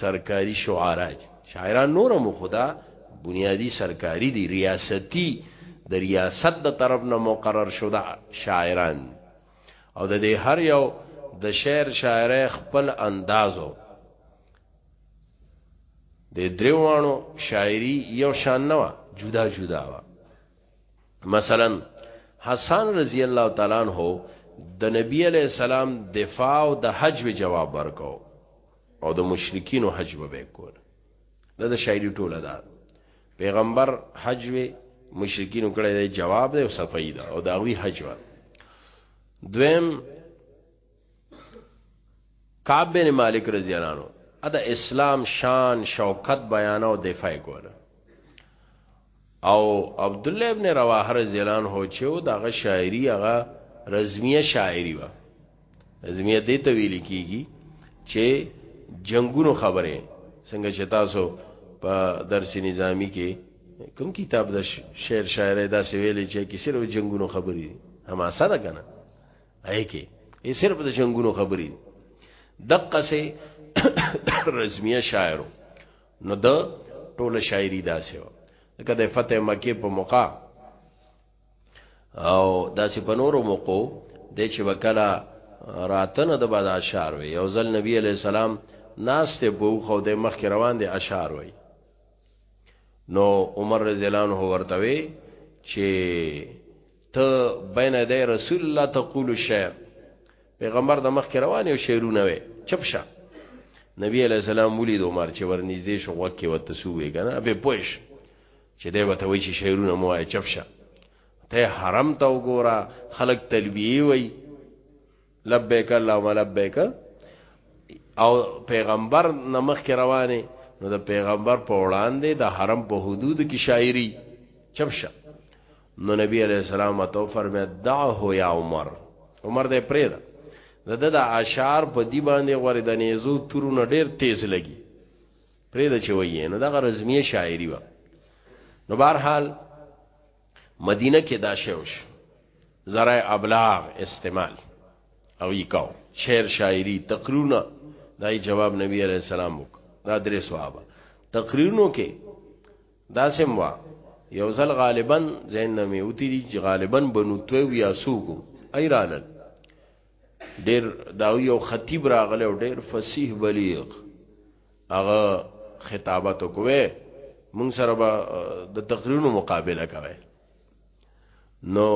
سرکاری شعرا شاعران نور مو خدا بنیادی سرکاری دی ریاستی د ریاست د طرف نه مقرر شوه شاعران او د هر یو د شعر شاعر خپل اندازو د دریوانو شاعری یو شان نه و جدا جدا و مثلا حسن رضی الله تعالی عنہ د نبی علی السلام دفاع او د حج به جواب ورکو او د مشرکین حج به کول دا د شاعری ټوله ده پیغمبر حج وی مشرکین کړه جواب دی او صفائی ده او داوی حج و دویم کعب بن مالک رضی الله عنه دا اسلام شان شوکت بیان او دفاع کوله او عبد الله ابن رواحه رضی الله عنه چې او دغه شاعری هغه رزمیه شاعری و رزمیه دې ته ویل کیږي چې جنگونو خبره څنګه چې تاسو په درس نظامی کې کوم کتاب د شعر شاعر دا سویل چې کې صرف جنگونو خبرې هم اسره کنه اې کې یې صرف د جنگونو خبرې دي دقه سه رزمیه شاعرو نو د ټوله شاعری داسې و لکه د فتح مکه په موقع او داسې په نورو موقعو د چې وکلا راتنه د بعد اشعار وي یو ځل نبی علی السلام ناس ته بو خو د مخ کې روان دي اشعار وي نو عمر رضی الله عنه ورته وی چې ته بین یدی رسول الله تقول الشعر پیغمبر د مخ کې روان یو شعرونه وي چپ شه نبی علیہ السلام ولید عمر چې ورنږدې شو وکه وته سوې کنه به پوښ چې دی وته وی چې شعرونه مو وای چپ شه ته حرم ته وګوره خلک تلبیه وای لبیک اللهم لبیک او پیغمبر نمخ کې روانه نو د پیغمبر په وړاندې د حرم په حدود کې شاعری چپشه نو نبی علیہ السلام تو فرمایا دعه یا عمر عمر دې پرې ده د د اشعار په دی باندې غوړې د نيزو تورونه ډېر تیز لګي پرې د چوي نو دغه رزمیه شاعری و نو بهرحال مدینه کې دا شوش زرای ابلاغ استعمال او یې کاو شعر شاعری تقریرونه دای جواب نبی علیہ السلام وک دا درې صحابه تقریرونو کې دا سم وا یو ځل غالبا زین نمې اوتی دي چې غالبا بنو توی یا سوګو ایرانل ډیر دا یو خطیب راغله او ډیر فصیح بلیغ هغه خطابت کوي مونږ سره به د تقریرونو مقابله کوي نو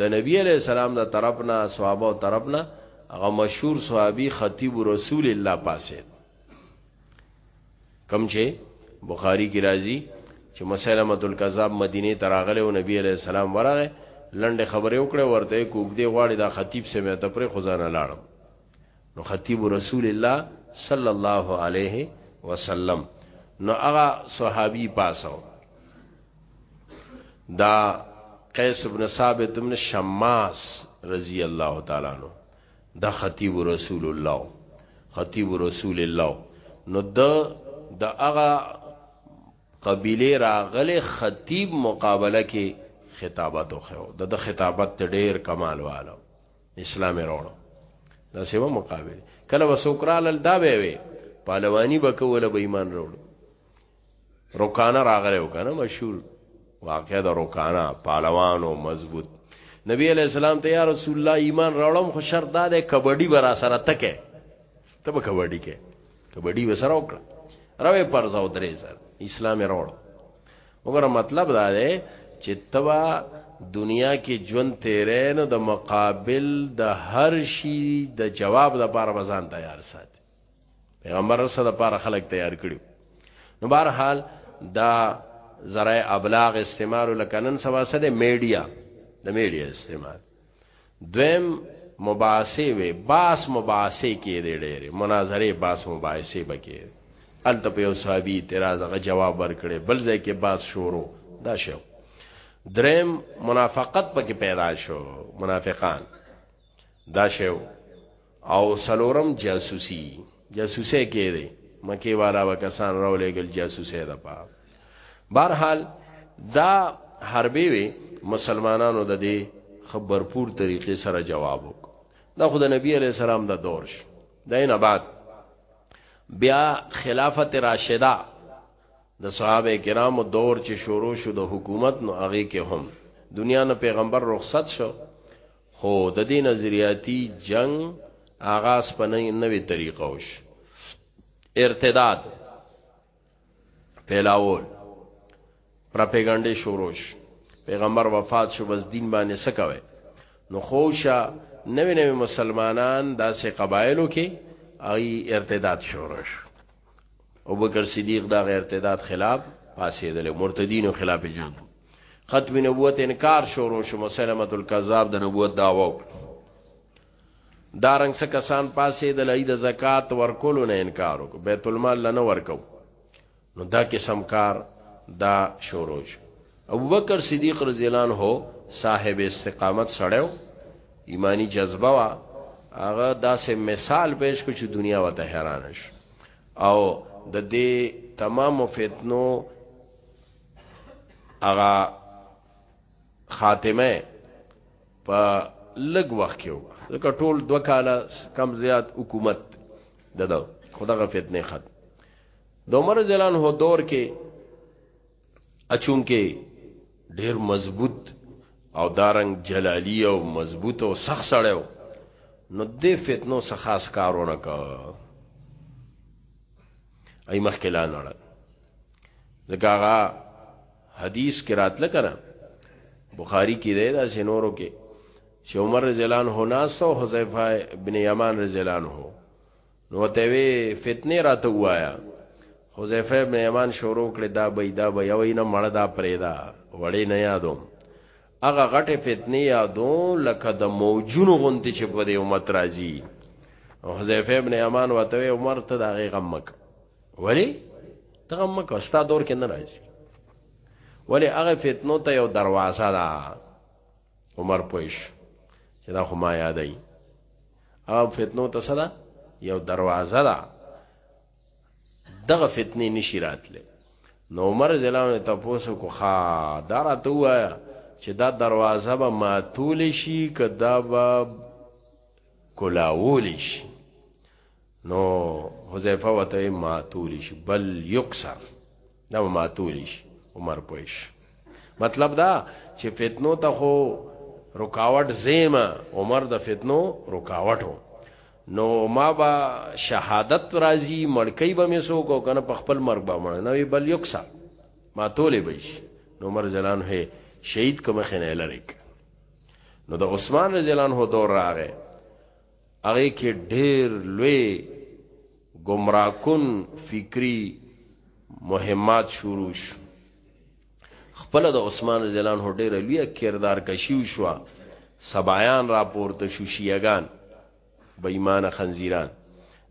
د نبی علیہ السلام د طرفنا صحابه او طرفنا هغه مشهور صحابي خطیب رسول الله پاسه کم چې بخاری کی راځي چې مسلمه الکذاب مدینه ته راغله او نبی علیہ السلام ورغه لنډه خبره وکړه ورته کوګ دی غواړي دا خطیب سه مې ته پر خزانه لاړم نو خطیب رسول الله صلی الله علیه وسلم نو هغه صحابي پاسو دا قیس ابن ثابت ابن شماس رضی الله تعالی عنہ دا خطیب رسول الله و خطیب رسول الله و نو د د هغه قبیله راغله خطیب مقابله کې خطابت وخو د د خطابت ډیر کمال والو اسلام وروړو دا سیوا مقابله کله وسوکرال دا به وي پهلوانی به کوله به ایمان وروړو روکانه راغلی وکنه مشهور واقع د روکانه پهلوانو مضبوط نبی علیہ السلام ته یا رسول الله ایمان راوړم خو شرط دا ده کبډي برا سره تکه ته به کبډي کې کبډي وسره وکړه راوې پرځاو درې سر اسلام راوړ وګوره مطلب دا ده چې تبا دنیا کې ژوند تیرې نو د مقابل د هر شي د جواب د بار بزان تیار ساتي پیغمبر سره لپاره خلک تیار کړي نو بهر حال دا ذرای ابلاغ استعمال لکنن سوا سره میډیا د میډیا استعمال دویم مباحثه وی باس مباحثه کې دی ډېر مناظره باس مباحثه بکې الته په یو صحابي اعتراض غ جواب ورکړي بل ځای کې باس شورو دا شو دریم منافقت پکې پیدا شو منافقان دا شیو او سلورم جاسوسی جاسوسه کې دی مکی والا وکسان راولېګل جاسوسه ده په بهرحال دا حربې وی مسلمانانو د دې خبرپور طریقې سره جواب وک دا خود نبی علی السلام د دور شو دینه بعد بیا خلافت راشده د صحابه کرامو دور چې شروع شو د حکومت نو هغه کې هم دنیا نه پیغمبر رخصت شو خو د دې نظریاتي جنگ آغاز په نوې طریقه وش ارتداد پیلاول پروپاګاندا شوروش پیغمبر وفات شو بس دین باندې سکوي نو خوشا نوې نوې مسلمانان داسې قبایلو کې ای ارتداد شوروش ابوبکر صدیق دا غیر ارتداد خلاف پاسېدل مرتدینو خلاف جنگ ختم نبوت انکار شروع شو مسلمت الکذاب د نبوت داوا وکړه دارنګ څه کسان پاسېدل اې د زکات ورکولو نه انکار وکړ بیت المال لنه ورکو نو دا قسم کار دا شروع شو ابوبکر صدیق رضی الله عنه صاحب استقامت سړیو ایمانی جذبه وا هغه داسې مثال پیش کو چې دنیا وته حیران شي او د دې تمام فتنو اغا خاتمه په لګ وخت کې وکړه ځکه ټول دو کاله کم زیات حکومت دغه خدغه فتنه خط د عمر زلان هو دور کې اچون کې ډیر مضبوط او دارنګ جلالی او مضبوط او سخت سړی و نو د فتنو څخه خاص کارونه کا ای مخکې لا نه ځکه هغه حدیث کې راتله کنه بخاری کې دی دا سينورو کې چې عمر رضی الله عنه ناس او حذیفه ابن یمان رضی الله عنه نو ته وی فتنه راته وایا حذیفه ابن یمان شروع کړي دا بې دا بې یو نه مړ دا پرېدا وړې نه یادوم هغه غټه فتنه یادو لکه د موجون غونتی چې په دې امت راځي حذیفه ابن یمان وته عمر ته دا غي غمک ولی ته غمک استاد دور کې نه راځي ولی هغه فتنو ته یو دروازه ده عمر پوش چې دا خو ما یادای او فتنو ته صدا یو دروازه ده دغه فتنه نشی راتله نو عمر زلانه تاسو کو خا دراته وایا چې دا دروازه به ماتول شي کدا به کولاول شي نو حذیفه وته ماتول شي بل یکسر دا ماتولی شي عمر پويش مطلب دا چې فتنو ته خو رکاوټ زیما عمر د فتنو رکاوټو نو ما با شهادت راځي مړکې به مې سو کو کنه په خپل مرګ به مړ نه بل یکسا ما تولې بش نو عمر جلان هه شهید کوم خنه لریک نو د عثمان رضی الله عنه دور راغې هغه کې ډېر لوی گمراهکن فکری مهمات شروع شو خپل د عثمان رضی الله عنه ډېر لوی کردار کشیو شو سبایان راپورته شو شیعاګان بې ایمان خنزیران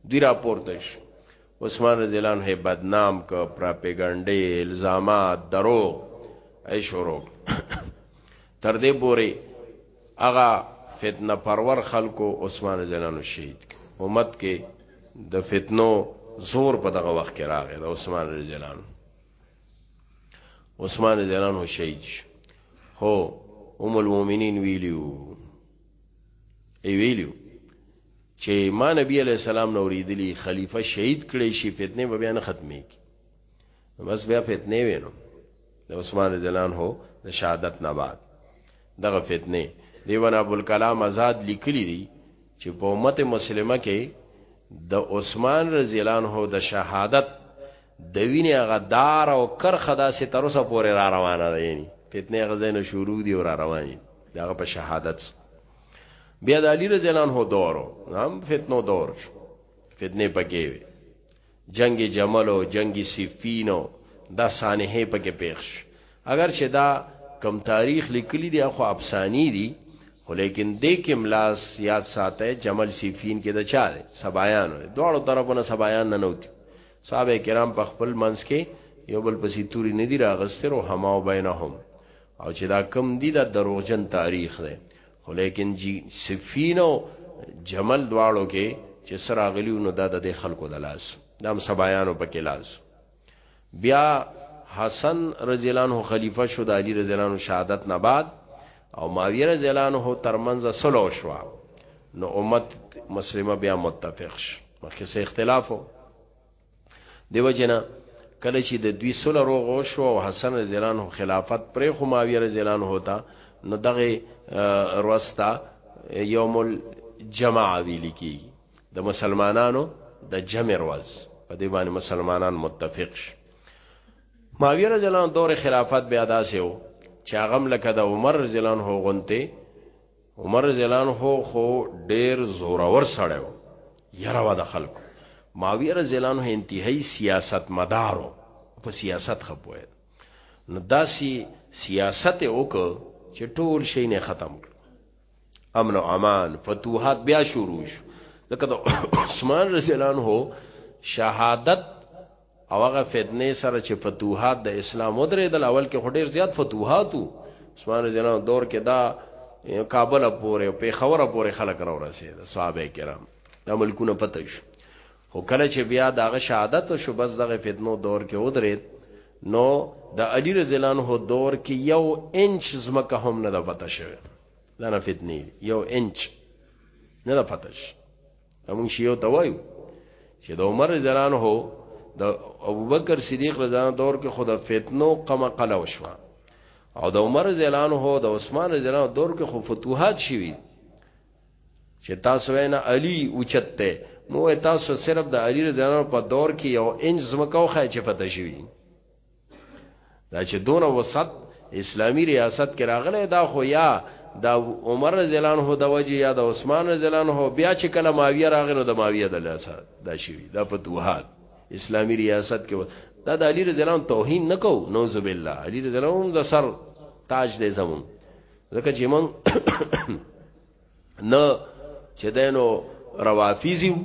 دی راپورته شو عثمان رضی الله عنه بدنام ک پراپګاندا الزامات درو ای شروع تر دې پوري هغه فتنه پرور خلکو عثمان زینانو شهید امت کې د فتنو زور په دغه وخت کې راغی د عثمان رضی الله عنه عثمان رضی الله عنه شهید شو هو ام المؤمنین ویلیو ای ویلیو چې ما نبی علی السلام نو ریدلی خلیفہ شهید کړي شي فتنه به بیان ختمي کی بس بیا فتنه وینو د عثمان رضی الله عنه د شهادت نه بعد دغه فتنه دیوان ابو الکلام آزاد لیکلی دی چې په امت مسلمه کې د عثمان رضی الله عنه د شهادت د وینې هغه دار او کرخه داسې تر اوسه پورې را روانه ده یعنی فتنه غزنه شروع دی او را روانه دغه په شهادت بیا د علی رضی الله عنه دور هم فتنو دور فتنه پکې وي جنګ جمل او جنګ صفین او دا سانحې په کې پیښ شو اگر چې دا کم تاریخ لیکلی دی خو افسانی دی خو لیکن دې کې ملاس یاد ساته جمل صفین کې د چا دی سبایان دی دواړو طرفونو سبایان نه نوتی صحابه کرام په خپل منځ کې یو بل پسې توري نه دی راغستر او هماو بینهم او چې دا کم دی دا دروغجن تاریخ دی خو لیکن جی سفین او جمل دواړو کې چې سره غلیو نو دا د خلکو د لاس دام سبایانو په کې لاس بیا حسن رضی الله عنه خلیفہ شو د علی رضی الله عنه شهادت نه بعد او معاویه رضی الله عنه ترمنځ صلح شو نو امت مسلمه بیا متفق شو مخکې سه اختلافو دیو جنا کله چې د دوی سره روغ شو او حسن رضی الله عنه خلافت پرې خو معاویه رضی الله عنه تا نو دغه روستا یوم الجماعه ویل کی د مسلمانانو د جمع ورځ په دې باندې مسلمانان متفق شي معاویه رضی الله عنه دور خلافت بیا داسې و چې هغه لکه د عمر رضی الله عنه غونته عمر رضی الله عنه خو ډیر زورور سړی و یره و د خلکو معاویه رضی الله عنه انتهایی سیاست مدارو په سیاست خپوی نو داسی سیاست وکړه چې ټول شي نه ختم کړ امن او امان فتوحات بیا شروع شو ځکه د عثمان رضی الله عنه شهادت او هغه فتنه سره چې فتوحات د اسلام ودرېدل اول کې خډیر زیات فتوحاتو عثمان رضی الله دور کې دا کابل پورې او پیښور پورې خلک را ورسېد صحابه کرام د ملکونو پته شو خو کله چې بیا دغه شهادت شو بس دغه فتنو دور کې ودرېد نو د علی رضی الله عنه دور کې یو انچ زمکه هم نه د پته شوه دا نه فتنی یو انچ نه د پته شوه موږ شیو ته وایو چې د عمر رضی الله عنه د ابوبکر صدیق رضی الله دور کې خود فتنو قما قلا وشوا او د عمر رضی الله عنه د عثمان رضی الله دور کې خو فتوحات شوي چې تاسو وینا علی اوچته مو تاسو صرف د علی رضی الله په دور کې یو انج زمکو خای چې فتح شوی دا چې دونه وسط اسلامی ریاست کې راغله دا خو یا د عمر رضی الله عنه د وجه یا د عثمان رضی الله عنه بیا چې کله ماویه راغله د ماویه د لاسه دا شی دا په دوحات اسلامی ریاست کې دا د علی رضی الله عنه توهین نکو نوذ بالله علی رضی الله عنه د سر تاج دې زمون ځکه چې مونږ نه چې دینو روافیزیو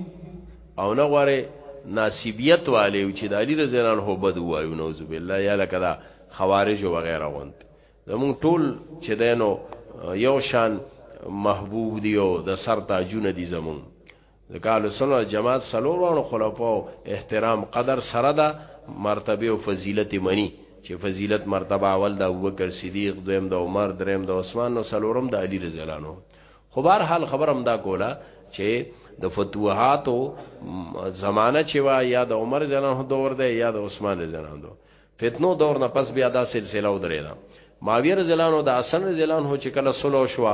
او نه غواره ناسبیت والے چې د علی رضی الله عنه بد وایو نوذ بالله یا لکه دا خوارج او غیره غونت زمون ټول چې دینو یو شان محبوب دی او د سر تاجونه دي زمون ځکه اهلسنت والجماعت څلوروړو خلفاو احترام قدر سره ده مرتبه او فضیلت منی چې فضیلت مرتبه اول د ابوبکر صدیق دویم د عمر دریم د عثمان نو څلورم د علی رضی الله عنه خو بهر حال خبرم دا کوله چې د فتوحاتو زمانہ چې وا یا د عمر جنانه دور دی یا د عثمان جنانه دور فتنو دور نه پس بیا دا سلسله ودرېده معاویه رضی الله عنه د حسن رضی الله عنه چې کله سلو شو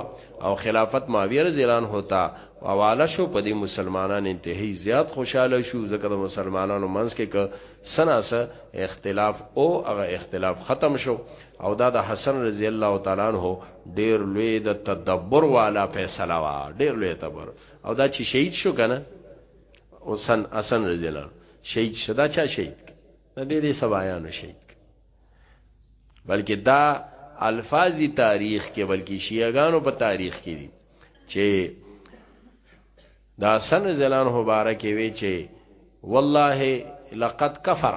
او خلافت معاویه رضی الله عنه ته حواله شو په دې مسلمانان انتهایی زیات خوشاله شو ځکه د مسلمانانو منځ کې ک سناس اختلاف او هغه اختلاف ختم شو او دا د حسن رضی الله تعالی عنہ ډیر لوی د تدبر والا فیصله وا ډیر لوی تبر او دا چې شهید شو کنه حسن حسن رضی الله شهید شدا چا شهید نه دې دې سبایانو شهید بلکې دا الفاظی تاریخ کې بلکې شیعاګانو په تاریخ کې دي چې دا سن زلان مبارک وی چې والله لقد کفر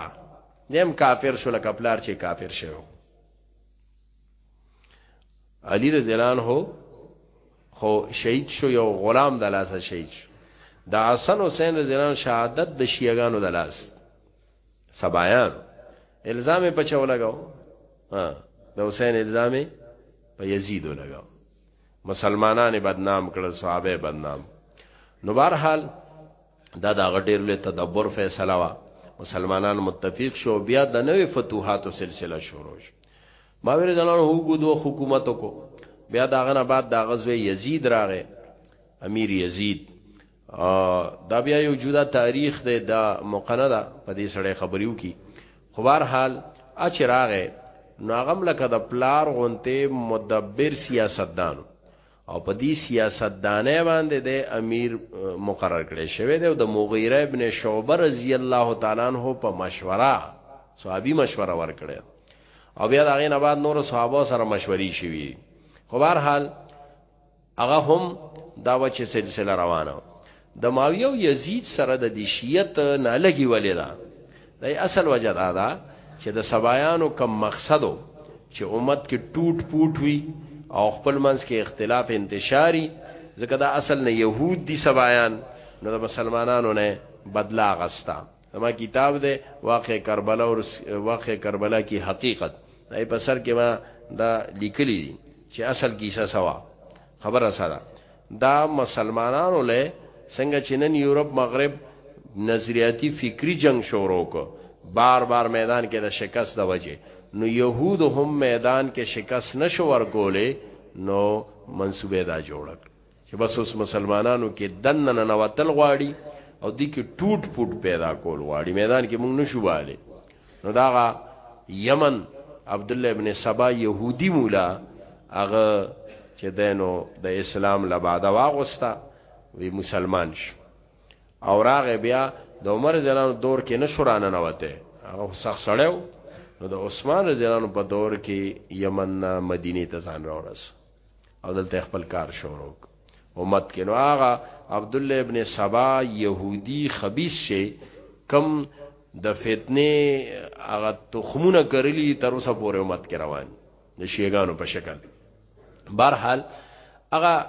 نیم کافر شو لکه پلار چې کافر شو علی رضی الله عنه خو شهید شو یو غلام د لاسه شهید شو د حسن حسین رضی الله عنه شهادت د شیعاګانو د لاس سبایان الزام په چا ولګاو ها د حسین الزام په یزید ولګاو مسلمانان بدنام کړل صحابه بدنام نو بهرحال دا دا غډیر له تدبر فیصله وا مسلمانان متفق شو بیا د نوې فتوحاتو سلسله شروع شو ما ویل جنان هو ګو دو حکومتو کو بیا داغه نه بعد دا غزوه یزید راغې امیر یزید دا بیا یو جدا تاریخ دی دا مقنه ده په دې سړی خبریو کی خو بهر حال اچ راغې ناغم لکه د پلار غونته مدبر سیاستدان او په دې سیاستدانه باندې د امیر مقرر کړي شوی دی او د مغیره ابن شعبه رضی الله تعالی عنہ په مشوره صحابي مشوره ورکړي او بیا دا غي نه بعد نور صحابه سره مشوري شوي خو بهر حال هغه هم دا وچه سلسله روانه د معاویه او یزید سره د دیشیت نالګي ولې دا د اصل وجه دا ده چې د سبایانو کم مقصدو چې امت کې ټوټ پوټ وي او خپل منځ کې اختلاف انتشاري ځکه دا اصل نه يهود دي سبایان نه د مسلمانانو نه بدلا غستا زما کتاب دی واقع کربلا اور واقع کربلا کی حقیقت دای په سر کې ما دا لیکلی دي چې اصل کیسه سوا خبره سره دا مسلمانانو له څنګه چې نن یورپ مغرب نظریاتی فکری جنگ شروع کو بار بار میدان کې د شکست د وجه نو يهود هم میدان کې شکست نشو ورکولې نو منسوبه دا جوړک چې بس اوس مسلمانانو کې دنه نه نوتل غواړي او دې کې ټوټ پوټ پیدا کول غواړي میدان کې موږ نشو والي نو دا یمن عبد الله ابن سبا يهودي مولا هغه چې دینو د اسلام لباده واغستا وی مسلمان شو او راغه بیا د عمر زلانو دور کې نشورانه نه وته هغه سخت سړیو نو د عثمان رضی الله په دور کې یمن مدینه ته ځان راورس او دلته خپل کار شروع امت کې نو هغه عبد الله ابن سبا يهودي خبيث شي کم د فتنه هغه تخمونه کرلی تر اوسه پورې امت کې روان د شیګانو په شکل برحال هغه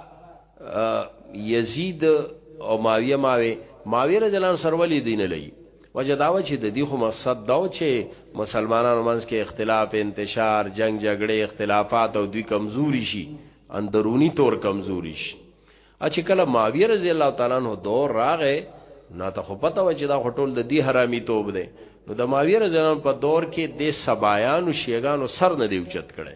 یزید او ماویه ماوی ماوی رجلان سرولې دین لګي وجه دا وه چی ددی خو مقصد دا وو چی مسلمانانو منځ کی اختلاف، انتشار، جنګ جګړی، اختلافات او دوی کمزوری شی اندرونی طور کمزوری شی او چی کله معاویه رضی الله تعالی عنه دور راغی نو هته خو پته وه چی دا خو ټول ددی حرامی توب دی نو د معاویه رضی الله عنه په دور کی دی سبایانو شیعه ګانو سر نه دی اوچت کړی.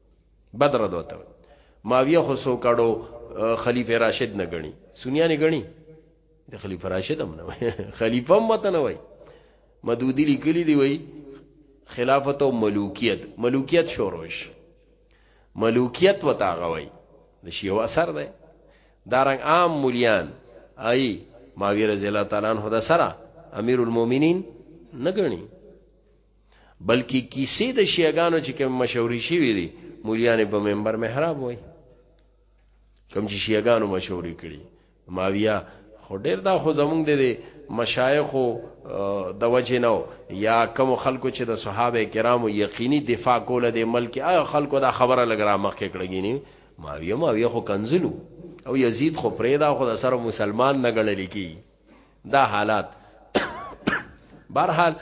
بدر دوته ماویه خو سو کړو خلیفہ راشد نه غني سنیانی غني د خلیفہ راشد هم نه وای خلیفہ هم وته نه وای مدودی لیکلی دی وای خلافت او ملوکیت ملوکیت شوروش ملوکیت وتا غوي د شیو اثر دی دارنګ عام مليان ای ماوی رضی الله تعالی عنہ د سره امیر المؤمنین نګنی بلکې کیسې د شیعاګانو چې کوم مشورې شوې دي مولیان په منبر محراب وای کوم چې شیعاګانو مشورې کړي ماویه خو ډیر دا خو زمونږ د مشایخ د وجه نو یا کوم خلکو چې د صحابه کرامو یقیني دفاع کوله د ملک آ خلکو دا خبره لګرا مخ کې کړګی نه ماویه ماویه خو کنزلو او یزید خو پرېدا خو د سره مسلمان نه غړل کی دا حالات برحال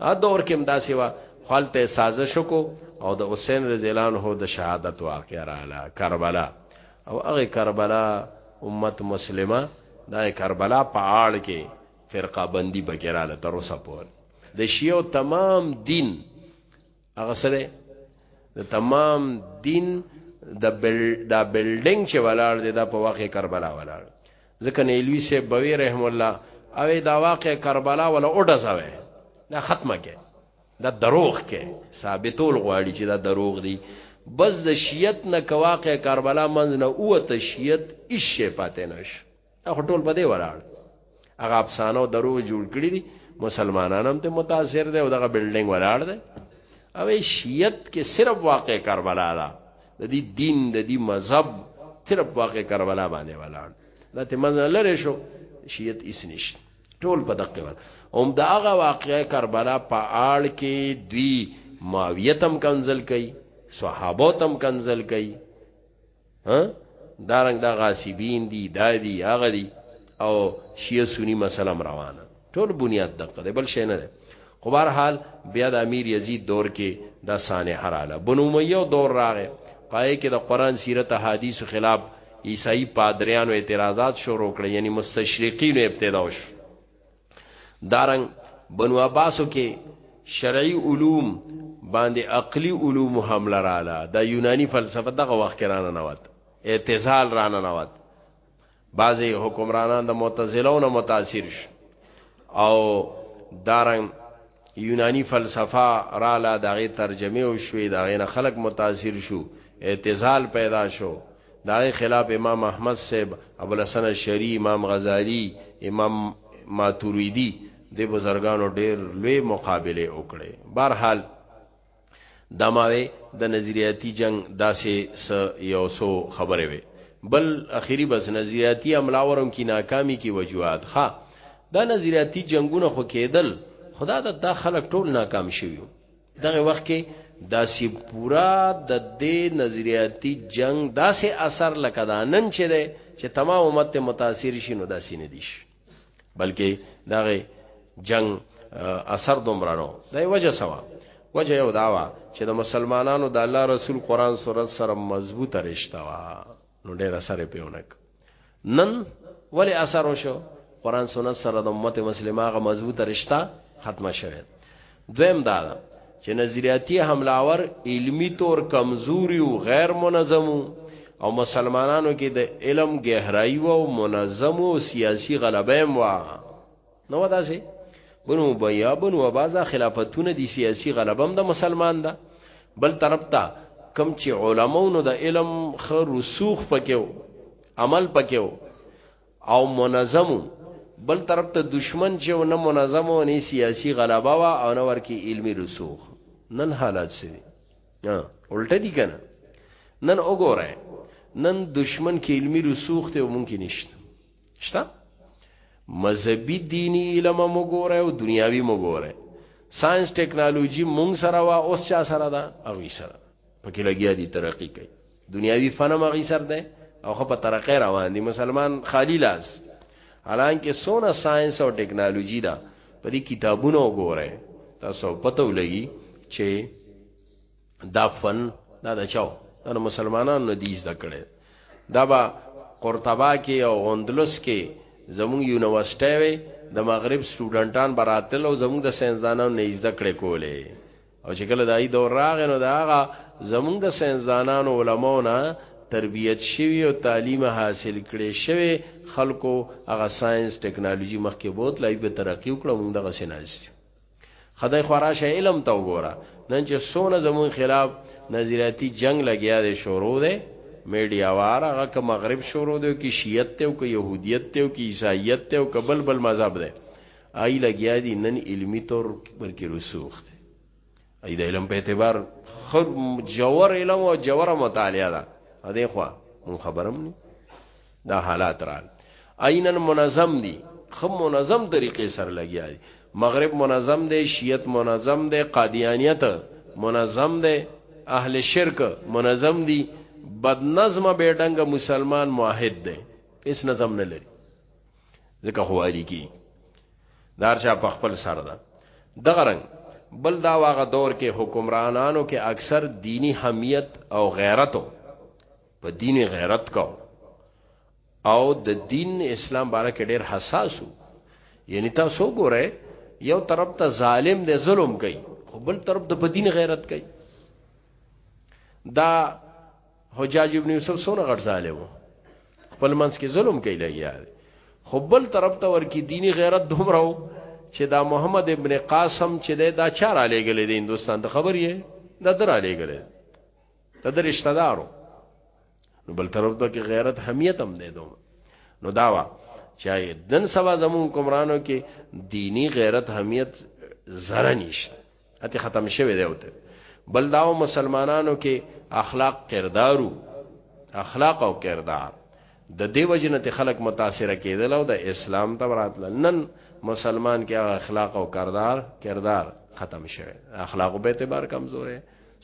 ا دور کې مدا سیوا خپلته سازش کو او د حسین رضی الله عنه د شهادت واقعا رااله کربلا او هغه کربلا امت مسلمه دا کربلا په آړ کې فرقه بندي بګیراله تر اوسه پور د شیو تمام دین هغه سره د تمام دین د بل دا بلډینګ چې ولاړ دی دا په واقع کربلا ولاړ ځکه نه الوی سه بوی رحم الله او دا واقع کربلا ولا اوډه زوي دا ختمه کې دا دروغ کې ثابتول غواړي چې دا دروغ دی بس د شیعت نه کواقع کربلا منځ نه اوه تشیعت ایشه پاتې نش دا ټول په دې ولاړ هغه افسانه او درو جوړ کړی دي مسلمانان هم ته متاثر دي او دغه بلډینګ ولاړ دی او شیعت کې صرف واقع کربلا ده د دې دین د دې مذهب صرف واقع کربلا باندې ولاړ دا ته منځ لره شو شیعت اس نشته ټول په دقه ول هم دا هغه واقع کربلا په آړ کې دوی معاویه تم کنزل کړي صحابه تم کنزل کړي ها دارنګ دا غاصبین دي دادي هغه دي او شیعه سنی مسله روانه ټول بنیاد دغه دی بل شي نه دی خو بهر حال بیا د امیر یزید دور کې دا سانه حراله بنو امیه دور راغې پای کې د قران سیرت احادیث خلاف عیسائی پادریانو اعتراضات شروع کړ یعنی مستشرقین ابتدا وش دارنګ بنو عباسو کې شرعي علوم باندې عقلي علوم هم لراله دا یونانی فلسفه دغه وخت کې رانه نوت اعتزال رانه نوت بعضی حکمرانان د معتزلهونو متاثر شو او دارنګ یونانی فلسفه رااله دغه ترجمه او شوي دغه نه خلق متاثر شو اعتزال پیدا شو دا غي خلاف امام احمد صاحب ابو الحسن الشری امام غزالی امام ماتوریدی د بزرګانو ډیر لوی مقابله وکړي بهر حال دماوي د نظریاتی جنگ داسې س یو سو خبره وي بل اخیری بس نظریاتی عملاورم کی ناکامی کی وجوهات ښا دا نظریاتی جنگونه خو کېدل خدا دا, دا خلک ټول ناکام شویو دغه وخت کې داسې پورا د دې نظریاتي جنگ داسې اثر لکه دا نن چې ده چې تمام امت ته متاثر شي نو داسې نه دي شي بلکې دغه جنگ اثر دومره نو دا وجه سوا وجه یو داوا چې د مسلمانانو د الله رسول قران سره سره مضبوطه رشتہ وا نو ډېر اثر پیونک نن ولی اثر وشو قران سنت سره د امت مسلمه غو مضبوطه رشتہ ختمه شوه دویم دا ده چې نظریاتی حملاور علمی طور کمزوري او غیر منظم او مسلمانانو کې د علم گہرائی او منظم او سیاسی غلبه هم وا نو دا سي بنو بیا بنو ابازا خلافتونه دي سیاسي غلبم د مسلمان ده بل طرف ته کم چې علماونو د علم خ رسوخ پکيو عمل پکيو او منظمو بل طرف ته دشمن چې نه منظم او نه سیاسي غلبه وا او نه ورکی علمی رسوخ نن حالات سي ها الټه دي کنه نن وګوره نن دشمن کې علمی رسوخ ته ممکن نشته شته مذهبي دینی علم مګوره او دنیاوی مګوره ساينس ټکنالوژي مونږ سره وا اوس چا سره ده او وی سره پکې لګیا دي ترقی کوي دنیاوی فن مغي سر ده او خو په ترقی روان دي مسلمان خالی لاس حالانکه سونه ساينس او ټکنالوژي ده په دې کتابونو وګوره تاسو پته ولګي چې دا فن دا د چاو دا مسلمانانو نه دیز د کړي دا با قرطبه کې او اندلس کې زموږ یونیورسيټي وي د مغرب سټوډنټان براتل او زموږ د ساينسدانانو نه زده کړې کولې او چې کله دای دور راغی نو دا هغه زموږ د ساينسدانانو علماو نه تربیت شوی او تعلیم حاصل کړي شوی خلکو هغه ساينس ټکنالوژي مخکې بوت لای به ترقی وکړه موږ دغه سيناست خدای خورا شې علم ته وګوره نن چې سونه زمون خلاف نظریاتی جنگ لګیا دی شروع دی میډیا وار هغه که مغرب شروع دی کی شیعت ته او که يهودیت ته او که عیسایت ته او که بل بل مذهب دی آی لګیا دی نن علمی طور پر کې رسوخ دی ای د علم په اعتبار خر جوور علم او جوور مطالعه ده ا دې خو مون خبرم نه دا حالات را عینن منظم دي خو منظم طریقې سره لګیا دي مغرب منظم دی شیعت منظم دی قادیانیت منظم دی اهل شرک منظم دي بد نظم به ډنګ مسلمان موحد دی اس نظم نه لري ځکه خواري کی دارچا په خپل سر ده دغه رنګ بل دا واغه دور کې حکمرانانو کې اکثر دینی حمیت او غیرتو په دینی غیرت کو او د دین اسلام باره کې ډېر حساسو یعنی تاسو ګوره یو طرف ته ظالم دی ظلم کوي خو بل طرف ته په دین غیرت کوي دا حجاج ابن یوسف سونه غټ ظالم خپل منس کې ظلم کوي لګیا دی خو بل طرف ته ورکی دینی غیرت دومره چې دا محمد ابن قاسم چې دا چار علی ګلې د هندستان ته خبر یې دا در علی ګلې دا د رشتہ دارو نو بل طرف ته کې غیرت همیت هم دی دوم نو داوا چې دن سبا زمون کومرانو کې دینی غیرت همیت زره نشته اته ختم شوی دی اوته بل داو مسلمانانو کې اخلاق کردارو اخلاق او کردار د دې وجنه خلک متاثر کېدل او د اسلام ته راتل نن مسلمان کې اخلاق او کردار کردار ختم شوه اخلاق به اعتبار کمزورې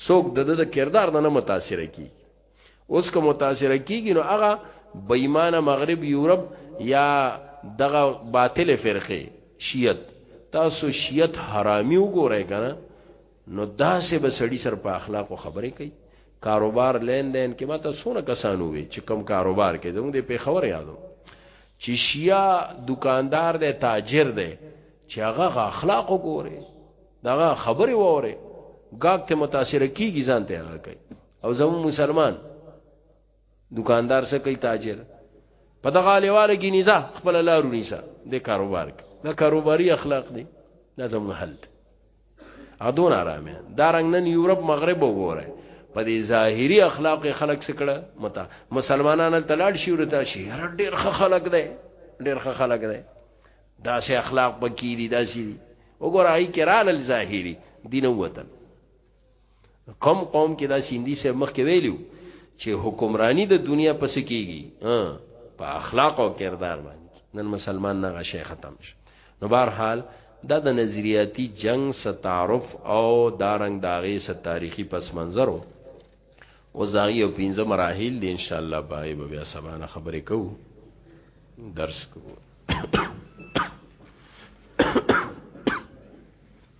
څوک د د کردار نه متاثر کی اوس که متاثر کیږي نو هغه بېمانه مغرب یورپ یا دغه باطل فرقه شیعت تاسو شیعت حرامي وګورئ کنه نو داسې به سړی سر په اخلاقو خبرې کوي کاروبار لین دین کې ماته سونه کسانو وي چې کم کاروبار کې زموږ د پیښور یادو چې شیا دکاندار دی تاجر دی چې هغه اخلاق وګوري دغه خبرې وره ګاګ ته متاثر کیږي ځان ته هغه کوي او زمو مسلمان دکاندار سره کوي تاجر په دغه لیواله کې نيزه خپل لارو نيسه د کاروبار دا کاروباري اخلاق دي دا زموږ حل دی ادون آرامه دا رنګ نن یورپ مغرب وګوره په دې ظاهري اخلاق خلک سکړه متا مسلمانانو تلاړ شي ورته شي هر ډېر خلک دی ډېر خلک دی دا سه اخلاق پکې دي دا سي وګوره ای کرال الظاهري دین وطن قوم قوم کې دا سیندی سه مخ کې ویلو چې حکمرانی د دنیا پس کیږي په اخلاق او کردار باندې نن مسلمان نه غشي ختم شي نو بهر حال دا د نظریاتی جنگ ستعارف او دارنګ داغه ست تاریخی پس منظرو او زاغی او پینځه مراحل دی ان شاء الله پای به بیا سبانه خبرې کو درس کو